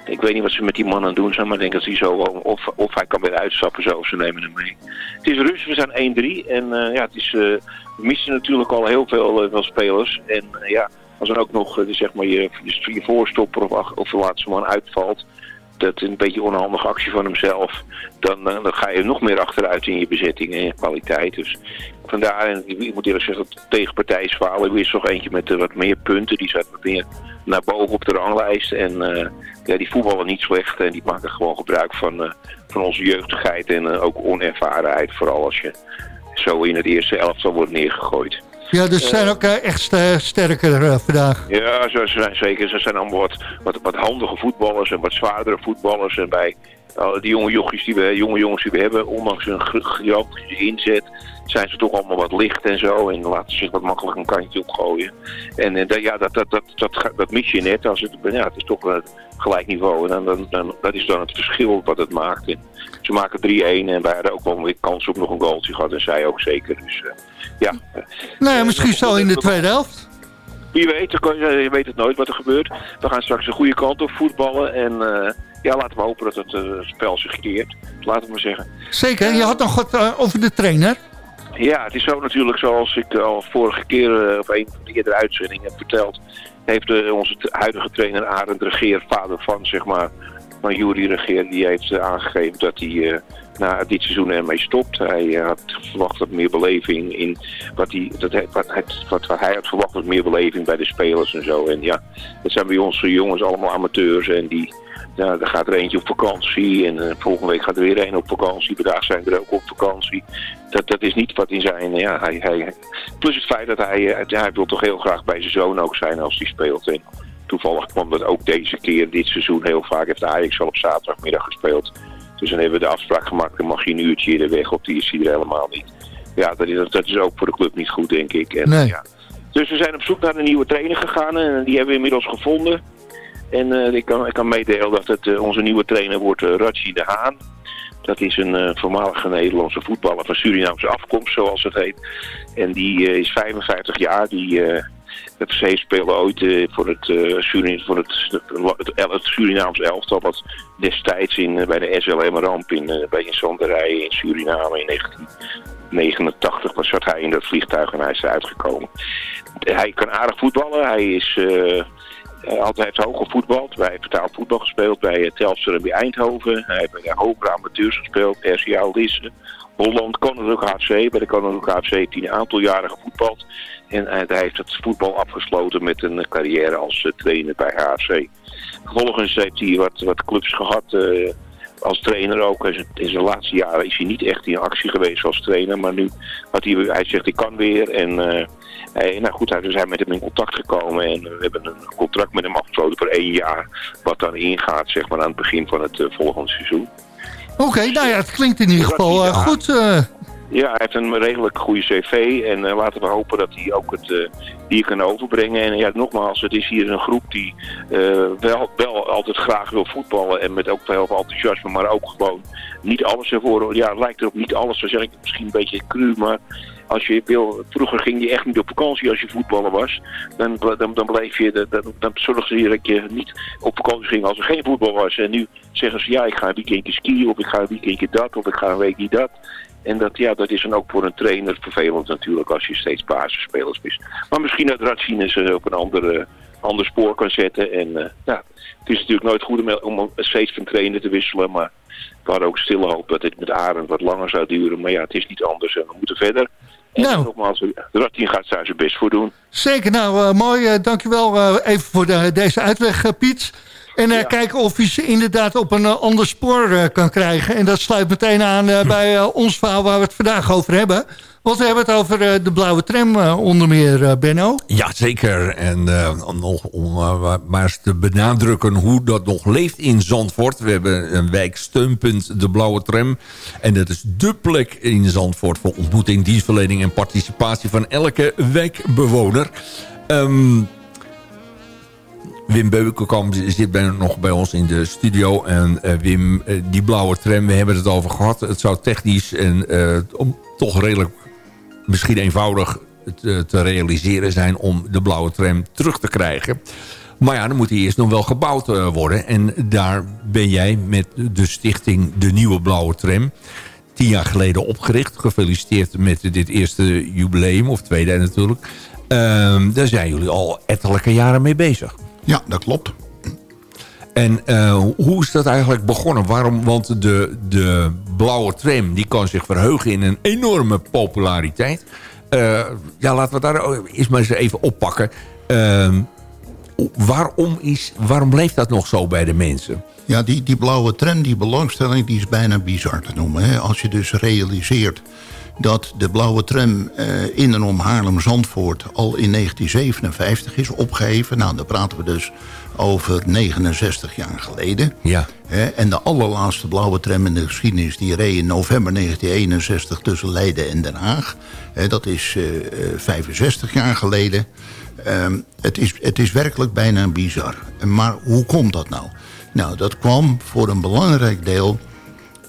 G: ik weet niet wat ze met die man aan het doen zijn, maar ik denk dat hij zo wel- of, of hij kan weer uitstappen zo, of ze nemen hem mee. Het is rust, we zijn 1-3 en eh, ja, het is, eh, we missen natuurlijk al heel veel, eh, veel spelers. En eh, ja, als dan ook nog eh, zeg maar je, je, voorstopper of, of de laatste man uitvalt, dat is een beetje onhandige actie van hemzelf, dan, eh, dan ga je nog meer achteruit in je bezetting en je kwaliteit. Dus vandaar, ik moet eerlijk zeggen, dat tegenpartij Zwaluw is toch eentje met wat meer punten. Die zat wat meer naar boven op de ranglijst. En eh, ja, die voetballen niet slecht en die maken gewoon gebruik van, eh, van onze jeugdigheid en ook onervarenheid. Vooral als je zo in het eerste elftal wordt neergegooid.
F: Ja, dus ze zijn ook eh, echt eh, sterker eh, vandaag.
G: Ja, ze zijn zeker. Ze zijn allemaal wat, wat, wat handige voetballers en wat zwaardere voetballers. En bij die jonge, jochies die we, jonge jongens die we hebben, ondanks hun gigantische inzet, zijn ze toch allemaal wat licht en zo. En laten zich wat makkelijk een kantje opgooien. En eh, dat- ja, dat, dat, dat, dat, dat mis je net. Als het, ja, het is toch een gelijk niveau. En dan, dan, dan, dat is dan het verschil wat het maakt. En ze maken 3-1 en wij hadden ook wel weer kans op nog een goaltje gehad. En zij ook zeker. Dus eh, ja,
F: Nou ja, misschien zo in de tweede helft.
G: wie weet, je, weet het nooit wat er gebeurt. We gaan straks de goede kant op voetballen. En eh, ja, laten we hopen dat het eh, spel zich keert. Laten we maar zeggen.
F: Zeker, je had nog wat eh, over de trainer.
G: Ja, het is zo natuurlijk zoals ik al vorige keer, of een van de eerdere uitzendingen heb verteld. Heeft onze huidige trainer Arend Regeer, vader van zeg maar, van Jury Regeer, die heeft eh, aangegeven dat hij eh, na dit seizoen ermee stopt. Hij eh, had verwacht wat meer beleving in wat hij, dat wat, het, wat, hij had verwacht wat meer beleving bij de spelers en zo. En ja, dat zijn bij ons eh, jongens allemaal amateurs en die, ja, er gaat er eentje op vakantie en volgende week gaat er weer een op vakantie. Vandaag zijn er ook op vakantie. Dat, dat is niet wat in zijn, ja, hij, hij, plus het feit dat hij, hij wil toch heel graag bij zijn zoon ook zijn als hij speelt. En toevallig kwam dat ook deze keer, dit seizoen, heel vaak heeft Ajax al op zaterdagmiddag gespeeld. Dus dan hebben we de afspraak gemaakt, dan mag je een uurtje eerder weg op, die is hij er helemaal niet. Ja, dat is, dat is ook voor de club niet goed, denk ik. En,
F: Nee.
G: ja. Dus we zijn op zoek naar een nieuwe trainer gegaan en die hebben we inmiddels gevonden. En eh, ik, kan, ik kan meedelen dat het, eh, onze nieuwe trainer wordt uh, Ratchi de Haan. Dat is een eh, voormalige Nederlandse voetballer van Surinaamse afkomst, zoals het heet. En die eh, is 55 jaar. Die eh FC speelde ooit eh, voor het, eh Surin, voor het, het, het Surinaams elftal. Wat destijds in, eh, bij de SLM Ramp in, bij Insanderij in Suriname in 1989 was, zat hij in dat vliegtuig en hij is eruit gekomen. Hij kan aardig voetballen. Hij is... hij heeft hoog gevoetbald. Wij hebben betaald voetbal gespeeld bij eh, Telstar en bij Eindhoven. Hij heeft bij de amateurs gespeeld. RCA Lisse. Holland, Koninklijke HC. Bij de Koninklijke HC heeft een aantal jaren gevoetbald. En eh, hij heeft het voetbal afgesloten met een carrière als eh, trainer bij HC. Vervolgens heeft hij wat, wat clubs gehad eh, als trainer ook. In zijn, laatste jaren is hij niet echt in actie geweest als trainer. Maar nu had hij, hij zegt ik kan weer. En eh, hij, nou goed, hij- we zijn met hem in contact gekomen. En we hebben een contract met hem afgesloten voor één jaar. Wat dan ingaat zeg maar, aan het begin van het eh, volgende seizoen.
F: Oké, nou ja, het klinkt in ieder geval eh, goed.
G: Ja, hij heeft een redelijk goede cv en eh, laten we hopen dat hij ook het eh, hier kan overbrengen. En ja, nogmaals, het is hier een groep die eh, wel, wel altijd graag wil voetballen en met ook veel enthousiasme, maar ook gewoon niet alles ervoor. Ja, het lijkt erop niet alles, dan zeg ik misschien een beetje cru, maar als je wil, vroeger ging je echt niet op vakantie als je voetballer was. Dan, dan, dan bleef je, dan, dan, ze dat je niet op vakantie ging als er geen voetbal was. En nu zeggen ze, ja, ik ga een weekendje skiën of ik ga een weekendje dat of ik ga een weekje dat. En dat, ja, dat is dan ook voor een trainer vervelend natuurlijk als je steeds basisspelers mist. Maar misschien dat Ratsine ze op een andere, ander spoor kan zetten. En eh, ja, het is natuurlijk nooit goed om, om steeds van trainer te wisselen. Maar we hadden ook stille hoop dat dit met Arend wat langer zou duren. Maar ja, het is niet anders en we moeten verder. En
F: Nou.
G: nogmaals, Ratien gaat daar zijn best voor doen.
F: Zeker, nou eh, mooi. eh, dankjewel eh, even voor de, deze uitleg, eh, Piet. En eh, kijken of hij ze inderdaad op een eh, ander spoor eh, kan krijgen. En dat sluit meteen aan bij ons verhaal waar we het vandaag over hebben. Want we hebben het over de blauwe tram onder meer, Benno.
H: Ja, zeker. En nog om maar eens te benadrukken hoe dat nog leeft in Zandvoort. We hebben een wijk steunpunt, de Blauwe Tram. En dat is dé plek in Zandvoort voor ontmoeting, dienstverlening en participatie van elke wijkbewoner. Ehm, Wim Beukenkamp zit nog bij ons in de studio. En eh, Wim, eh, die blauwe tram, we hebben het over gehad. Het zou technisch en eh, om, toch redelijk misschien eenvoudig te, te realiseren zijn... om de blauwe tram terug te krijgen. Maar ja, dan moet die eerst nog wel gebouwd worden. En daar ben jij met de stichting De Nieuwe Blauwe Tram... tien jaar geleden opgericht. Gefeliciteerd met dit eerste jubileum, of tweede natuurlijk. Ehm, daar zijn jullie al ettelijke jaren mee bezig.
I: Ja, dat klopt.
H: En eh, hoe is dat eigenlijk begonnen? Waarom? Want de, de blauwe tram die kan zich verheugen in een enorme populariteit. Eh, ja, laten we daar eerst maar eens even oppakken. Ehm, waarom, is, waarom leeft dat nog zo bij de mensen?
I: Ja, die, die blauwe tram, die belangstelling, die is bijna bizar te noemen. Hè? Als je dus realiseert dat de blauwe tram eh, in en om Haarlem-Zandvoort... al in 1957 is opgeheven. Nou, dan praten we dus over 69 jaar geleden.
H: Ja.
I: En de allerlaatste blauwe tram in de geschiedenis... die reed in november 1961 tussen Leiden en Den Haag. Dat is eh, eh, 65 jaar geleden. Ehm, het, is, het is werkelijk bijna bizar. Maar hoe komt dat nou? Nou, dat kwam voor een belangrijk deel...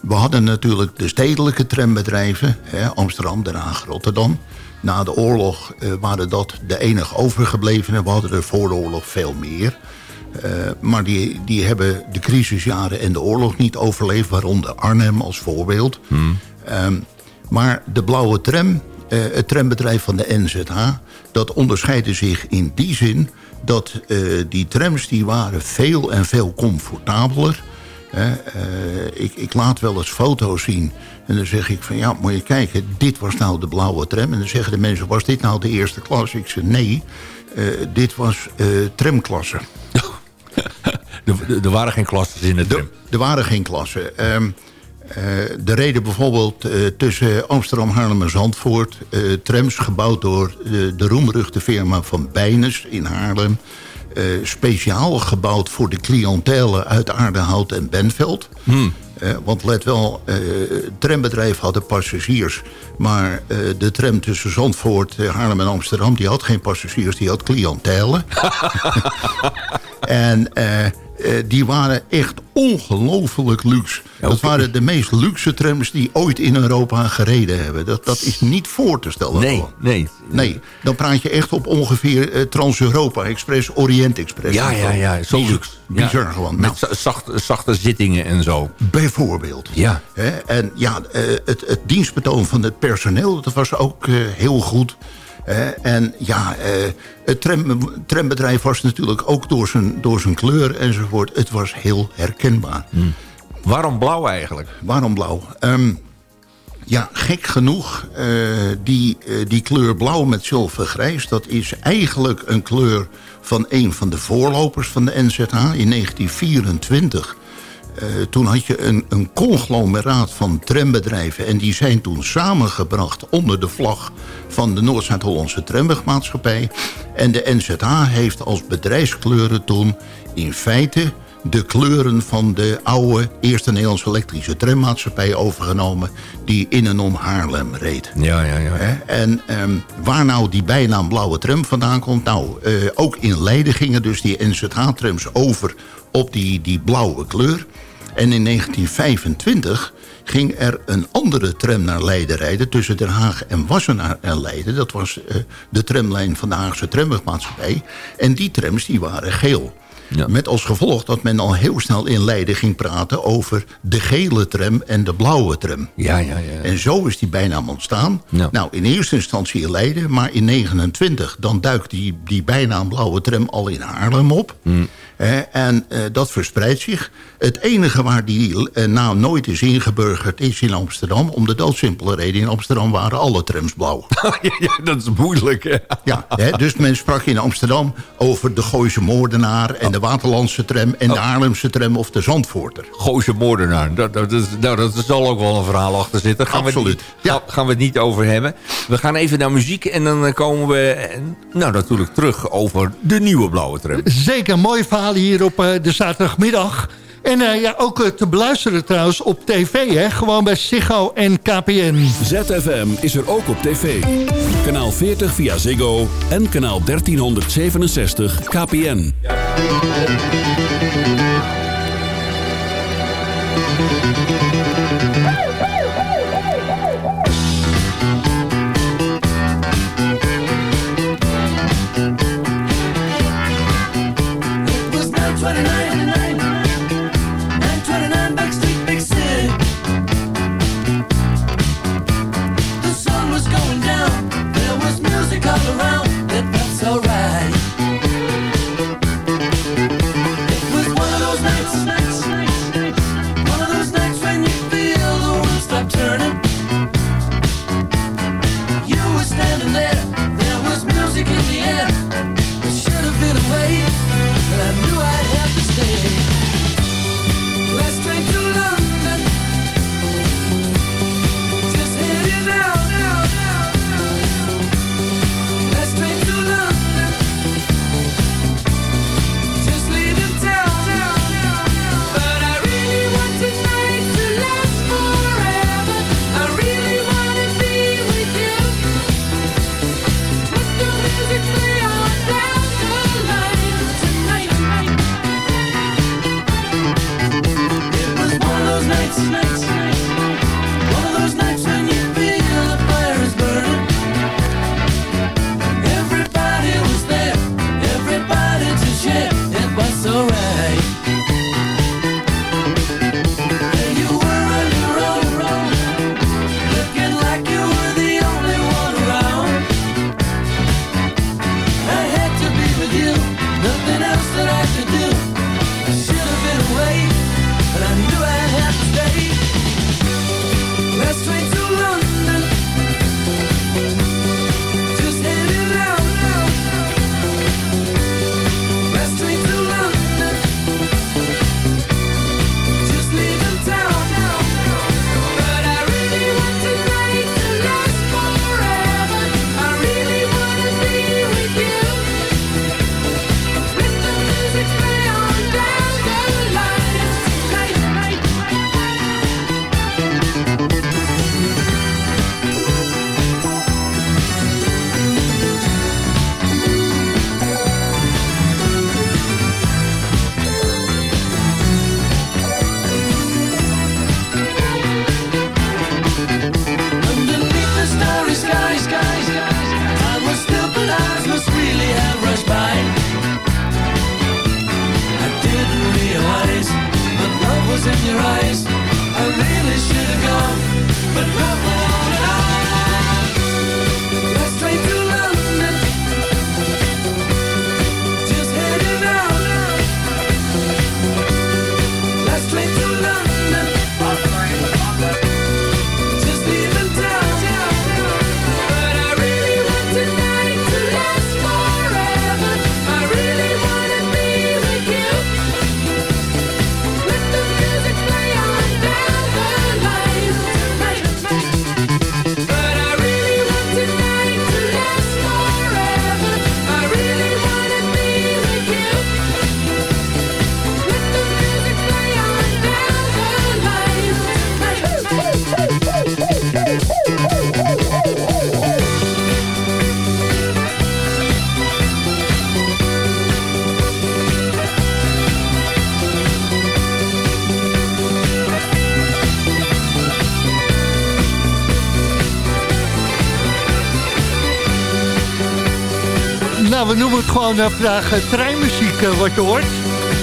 I: We hadden natuurlijk de stedelijke trambedrijven, hè, Amsterdam, Den Haag, Rotterdam. Na de oorlog eh, waren dat de enige overgeblevenen. We hadden er voor de oorlog veel meer. Eh, maar die, die hebben de crisisjaren en de oorlog niet overleefd. Waaronder Arnhem als voorbeeld. Ehm, maar de blauwe tram, eh, het trambedrijf van de NZH... dat onderscheidde zich in die zin dat die trams die waren veel en veel comfortabeler... Hè, eh, ik, ik laat wel eens foto's zien. En dan zeg ik van ja, moet je kijken, dit was nou de blauwe tram. En dan zeggen de mensen, was dit nou de eerste klas? Ik zeg nee, eh, dit was eh, tramklasse. [laughs]
H: Er, waren geen klassen in de tram.
I: Er, waren geen klassen. Ehm eh, er reden bijvoorbeeld tussen Amsterdam, Haarlem en Zandvoort... trams gebouwd door de, de roemruchte firma van Bijnes in Haarlem. Eh, speciaal gebouwd voor de cliëntelen uit Aardenhout en Benveld. Eh, want let wel, eh, het trambedrijf had de passagiers... maar de tram tussen Zandvoort, Haarlem en Amsterdam... die had geen passagiers, die had cliëntelen. [laughs] [laughs] En die waren echt ongelooflijk luxe. dat waren de meest luxe trams die ooit in Europa gereden hebben. Dat, dat is niet voor te stellen.
H: Nee,
I: gewoon.
H: nee.
I: Nee, dan praat je echt op ongeveer eh, Trans-Europa Express, Orient Express.
H: Ja, ja, ja. Zo
I: Bizar-
H: luxe. Ja.
I: Bizar gewoon. Nou,
H: Met za- zachte, zittingen en zo.
I: bijvoorbeeld.
H: Ja.
I: Hè, en ja, eh, het, het dienstbetoon van het personeel, dat was ook eh, heel goed. En ja, eh, het tram, trambedrijf was natuurlijk ook door zijn, door zijn kleur enzovoort. Het was heel herkenbaar.
H: Waarom blauw eigenlijk?
I: Waarom blauw? Ehm, ja, gek genoeg, eh, die, eh, die kleur blauw met zilvergrijs... dat is eigenlijk een kleur van een van de voorlopers van de NZH in 1924... Eh, toen had je een, een conglomeraat van trambedrijven... en die zijn toen samengebracht onder de vlag van de Noord-Zuid-Hollandse Tramwegmaatschappij. En de NZH heeft als bedrijfskleuren toen in feite de kleuren van de oude Eerste Nederlandse elektrische trammaatschappij overgenomen... die in en om Haarlem reed.
H: Ja, ja, ja.
I: En ehm, waar nou die bijnaam blauwe tram vandaan komt? Nou, eh, ook in Leiden gingen dus die NZH-trams over op die, die blauwe kleur. En in 1925 ging er een andere tram naar Leiden rijden... tussen Den Haag en Wassenaar en Leiden. Dat was eh, de tramlijn van de Haagse Tramwegmaatschappij. En die trams die waren geel.
H: Ja.
I: Met als gevolg dat men al heel snel in Leiden ging praten... over de gele tram en de blauwe tram.
H: Ja, ja, ja.
I: En zo is die bijnaam ontstaan.
H: Ja.
I: Nou, in eerste instantie in Leiden, maar in 29... dan duikt die, die bijnaam blauwe tram al in Haarlem op. Eh, en eh, dat verspreidt zich. Het enige waar die eh, naam nooit is ingeburgerd is in Amsterdam. Om de doodsimpele reden, in Amsterdam waren alle trams blauw. [laughs]
H: ja, ja, dat is moeilijk, hè?
I: Ja, hè, dus men sprak in Amsterdam over de Gooise moordenaar... en de Waterlandse tram en de
H: Oh.
I: Haarlemse tram of de Zandvoorter.
H: Gooise moordenaar. Dat, dat, dat, nou, dat zal ook wel een verhaal achter zitten. Gaan We
I: Absoluut,
H: het, niet- gaan- gaan we het niet over hebben. We gaan even naar muziek en dan eh, komen we nou, natuurlijk terug over de nieuwe blauwe tram.
A: Zeker, mooie hier op eh, de zaterdagmiddag. En eh, ja, ook eh, te beluisteren trouwens op tv, hè? gewoon bij Ziggo en KPN.
L: ZFM is er ook op tv. Kanaal 40 via Ziggo en kanaal 1367 KPN.
A: Christmas. Gewoon eh, vandaag eh, treinmuziek, eh, wat je hoort.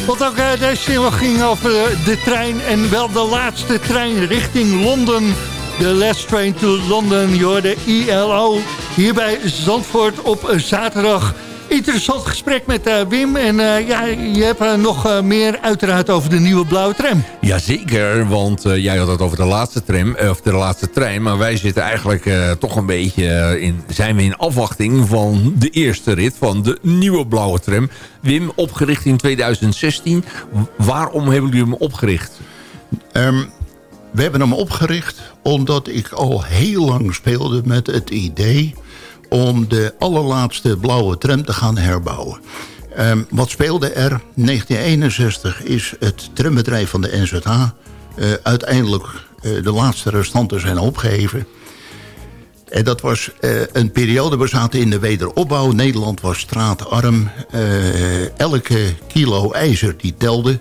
A: Want ook deze single ging over de trein en wel de laatste trein richting Londen. De last train to London, je hoorde ILO. Hier bij Zandvoort op zaterdag.
F: Interessant gesprek met eh, Wim. En eh, ja, je hebt eh, nog meer uiteraard over de nieuwe blauwe tram.
H: Jazeker, want jij had het over de laatste tram, of de laatste trein. Maar wij zitten eigenlijk eh, toch een beetje in, zijn we in afwachting van de eerste rit van de nieuwe blauwe tram. Wim, opgericht in 2016. W- Waarom hebben jullie hem opgericht?
I: Ehm, we hebben hem opgericht omdat ik al heel lang speelde met het idee... om de allerlaatste blauwe tram te gaan herbouwen. Ehm, wat speelde er? 1961 is het trambedrijf van de NZH... eh, uiteindelijk eh, de laatste restanten zijn opgeheven... En dat was eh, een periode, we zaten in de wederopbouw. Nederland was straatarm. Eh, elke kilo ijzer die telde.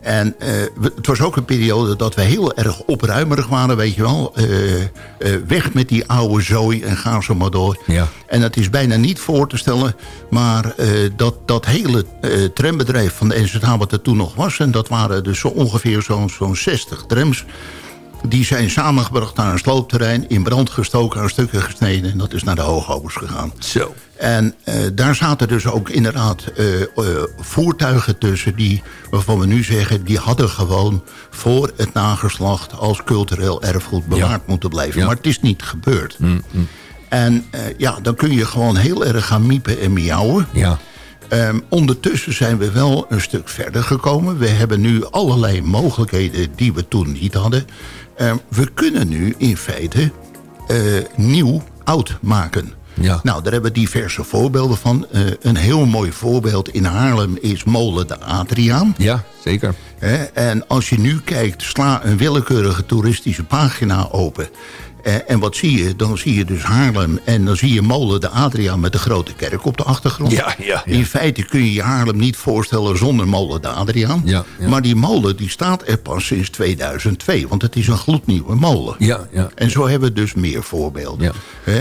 I: En eh, we- het was ook een periode dat we heel erg opruimerig waren, weet je wel. Eh, eh, weg met die oude zooi en ga zo maar door.
H: Ja.
I: En dat is bijna niet voor te stellen. Maar eh, dat, dat hele eh, trambedrijf van de NZH wat er toen nog was... en dat waren dus zo ongeveer zo'n zo'n 60 trams... Die zijn samengebracht naar een sloopterrein, in brand gestoken, aan stukken gesneden. En dat is naar de hoogovens gegaan.
H: Zo.
I: En eh, daar zaten dus ook inderdaad eh, eh, voertuigen tussen... Die, waarvan we nu zeggen, die hadden gewoon voor het nageslacht... als cultureel erfgoed bewaard moeten blijven.
H: Ja.
I: Maar het is niet gebeurd.
H: Mm,
I: En eh, ja, dan kun je gewoon heel erg gaan miepen en miauwen.
H: Ja.
I: Ehm, ondertussen zijn we wel een stuk verder gekomen. We hebben nu allerlei mogelijkheden die we toen niet hadden. Ehm, we kunnen nu in feite eh, nieuw oud maken.
H: Ja.
I: Nou, daar hebben we diverse voorbeelden van. Eh, een heel mooi voorbeeld in Haarlem is Molen de Adriaan.
H: Ja, zeker.
I: En als je nu kijkt, sla een willekeurige toeristische pagina open. Eh, en wat zie je? Dan zie je dus Haarlem en dan zie je Molen de Adriaan met de grote kerk op de achtergrond.
H: Ja, ja, ja.
I: In feite kun je je Haarlem niet voorstellen zonder Molen de Adriaan. Maar die molen die staat er pas sinds 2002, want het is een gloednieuwe molen.
H: Ja, ja.
I: En zo hebben we dus meer voorbeelden. Eh,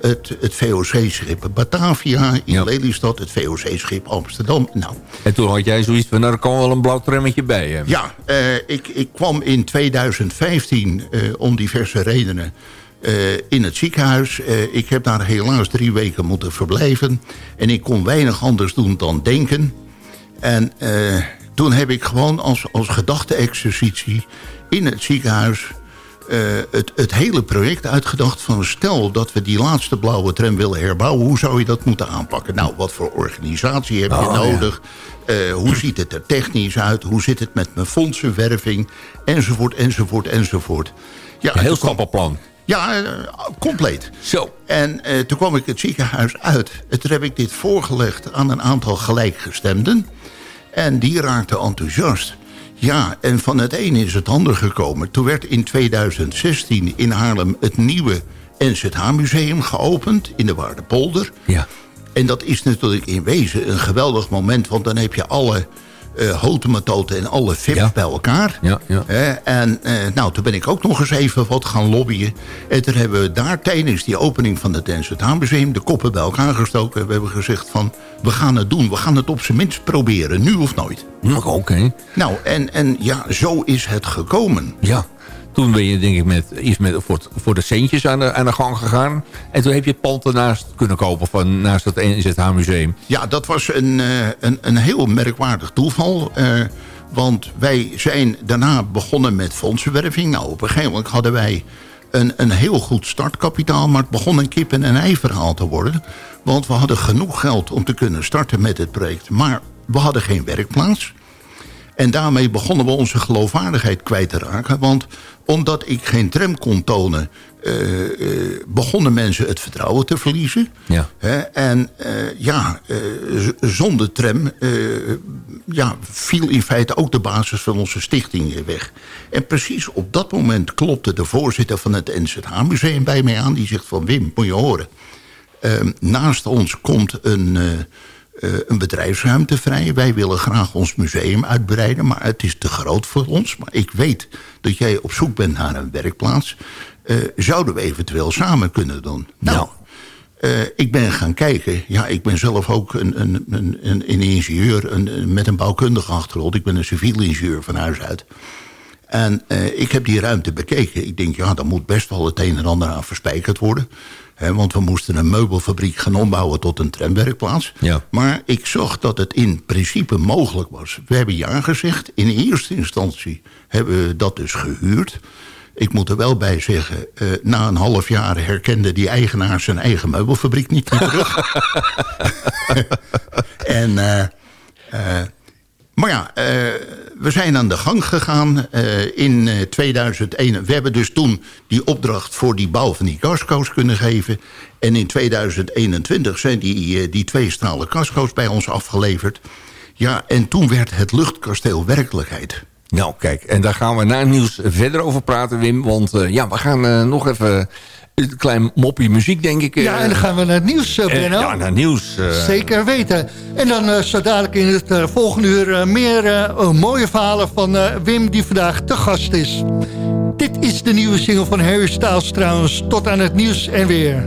I: het het VOC-schip Batavia in. Lelystad, het VOC-schip Amsterdam. Nou,
H: En toen had jij zoiets van, nou, er kan wel een blauw trammetje bij. Hè?
I: ja, eh, ik, ik kwam in 2015 eh, om diverse redenen eh, in het ziekenhuis. Eh, ik heb daar helaas drie weken moeten verblijven. En ik kon weinig anders doen dan denken. En eh, toen heb ik gewoon als, als gedachte-exercitie in het ziekenhuis... het, het hele project uitgedacht van stel dat we die laatste blauwe tram willen herbouwen. Hoe zou je dat moeten aanpakken? Nou, wat voor organisatie heb je
H: Oh,
I: nodig? Hoe ziet het er technisch uit? Hoe zit het met mijn fondsenwerving? Enzovoort, enzovoort, enzovoort. Ja,
H: Een heel stappenplan.
I: Ja, eh, compleet.
H: Zo.
I: En eh, toen kwam ik het ziekenhuis uit. En toen heb ik dit voorgelegd aan een aantal gelijkgestemden. En die raakten enthousiast. Ja, en van het een is het ander gekomen. Toen werd in 2016 in Haarlem het nieuwe NZH-museum geopend in de Waardepolder.
H: Ja.
I: En dat is natuurlijk in wezen een geweldig moment... want dan heb je alle eh hotematoten en alle VIP's
H: Ja.
I: bij elkaar.
H: Ja, ja.
I: En eh, nou, toen ben ik ook nog eens even wat gaan lobbyen. En toen hebben we daar tijdens die opening van het NZH-museum... de koppen bij elkaar gestoken. We hebben gezegd van, we gaan het doen. We gaan het op zijn minst proberen, nu of nooit.
H: Oké.
I: Nou, en, en ja, zo is het gekomen.
H: Ja. Toen ben je denk ik met, iets met, voor, voor de centjes aan de, aan de gang gegaan. En toen heb je het pand ernaast kunnen kopen van, naast het NZH-museum.
I: Ja, dat was een, eh, een, een heel merkwaardig toeval. eh, want wij zijn daarna begonnen met fondsenwerving. Nou, op een gegeven moment hadden wij een, een heel goed startkapitaal... maar het begon een kip- en een ei verhaal te worden. Want we hadden genoeg geld om te kunnen starten met het project. Maar we hadden geen werkplaats. En daarmee begonnen we onze geloofwaardigheid kwijt te raken. Want omdat ik geen tram kon tonen... eh, eh, begonnen mensen het vertrouwen te verliezen.
H: Ja.
I: Hè, en eh, ja, zonder tram ja, viel in feite ook de basis van onze stichting weg. En precies op dat moment klopte de voorzitter van het NZH-museum bij mij aan. Die zegt van Wim, moet je horen. Ehm, naast ons komt een, een bedrijfsruimte vrij. Wij willen graag ons museum uitbreiden, maar het is te groot voor ons. Maar ik weet dat jij op zoek bent naar een werkplaats. Eh, zouden we eventueel samen kunnen doen? Nou, eh, ik ben gaan kijken. Ja, ik ben zelf ook een, een, een, een, ingenieur een, met een bouwkundige achtergrond. Ik ben een civiel ingenieur van huis uit. En eh, ik heb die ruimte bekeken. Ik denk, ja, daar moet best wel het een en ander aan verspijkerd worden. Hè, want we moesten een meubelfabriek gaan ombouwen tot een tramwerkplaats.
H: Ja.
I: Maar ik zag dat het in principe mogelijk was. We hebben ja gezegd. In eerste instantie hebben we dat dus gehuurd. Ik moet er wel bij zeggen, eh, na een half jaar herkende die eigenaar zijn eigen meubelfabriek niet meer terug. [laughs] [laughs] en, eh, eh, maar ja, eh, we zijn aan de gang gegaan eh, in eh, 2001. We hebben dus toen die opdracht voor die bouw van die casco's kunnen geven. En in 2021 zijn die, eh, die twee stalen casco's bij ons afgeleverd. Ja, en toen werd het luchtkasteel werkelijkheid.
H: Nou, kijk, en daar gaan we na het nieuws verder over praten, Wim. Want eh, ja, we gaan eh, nog even een klein moppie muziek, denk ik. eh,
M: Ja, en dan gaan we naar het nieuws, eh,
H: eh,
M: Benno.
H: ja, naar het nieuws. eh.
M: Zeker weten. En dan eh, zo dadelijk in het eh, volgende uur eh, meer eh, mooie verhalen van eh, Wim die vandaag te gast is. Dit is de nieuwe single van Harry Styles trouwens. Tot aan het nieuws en weer.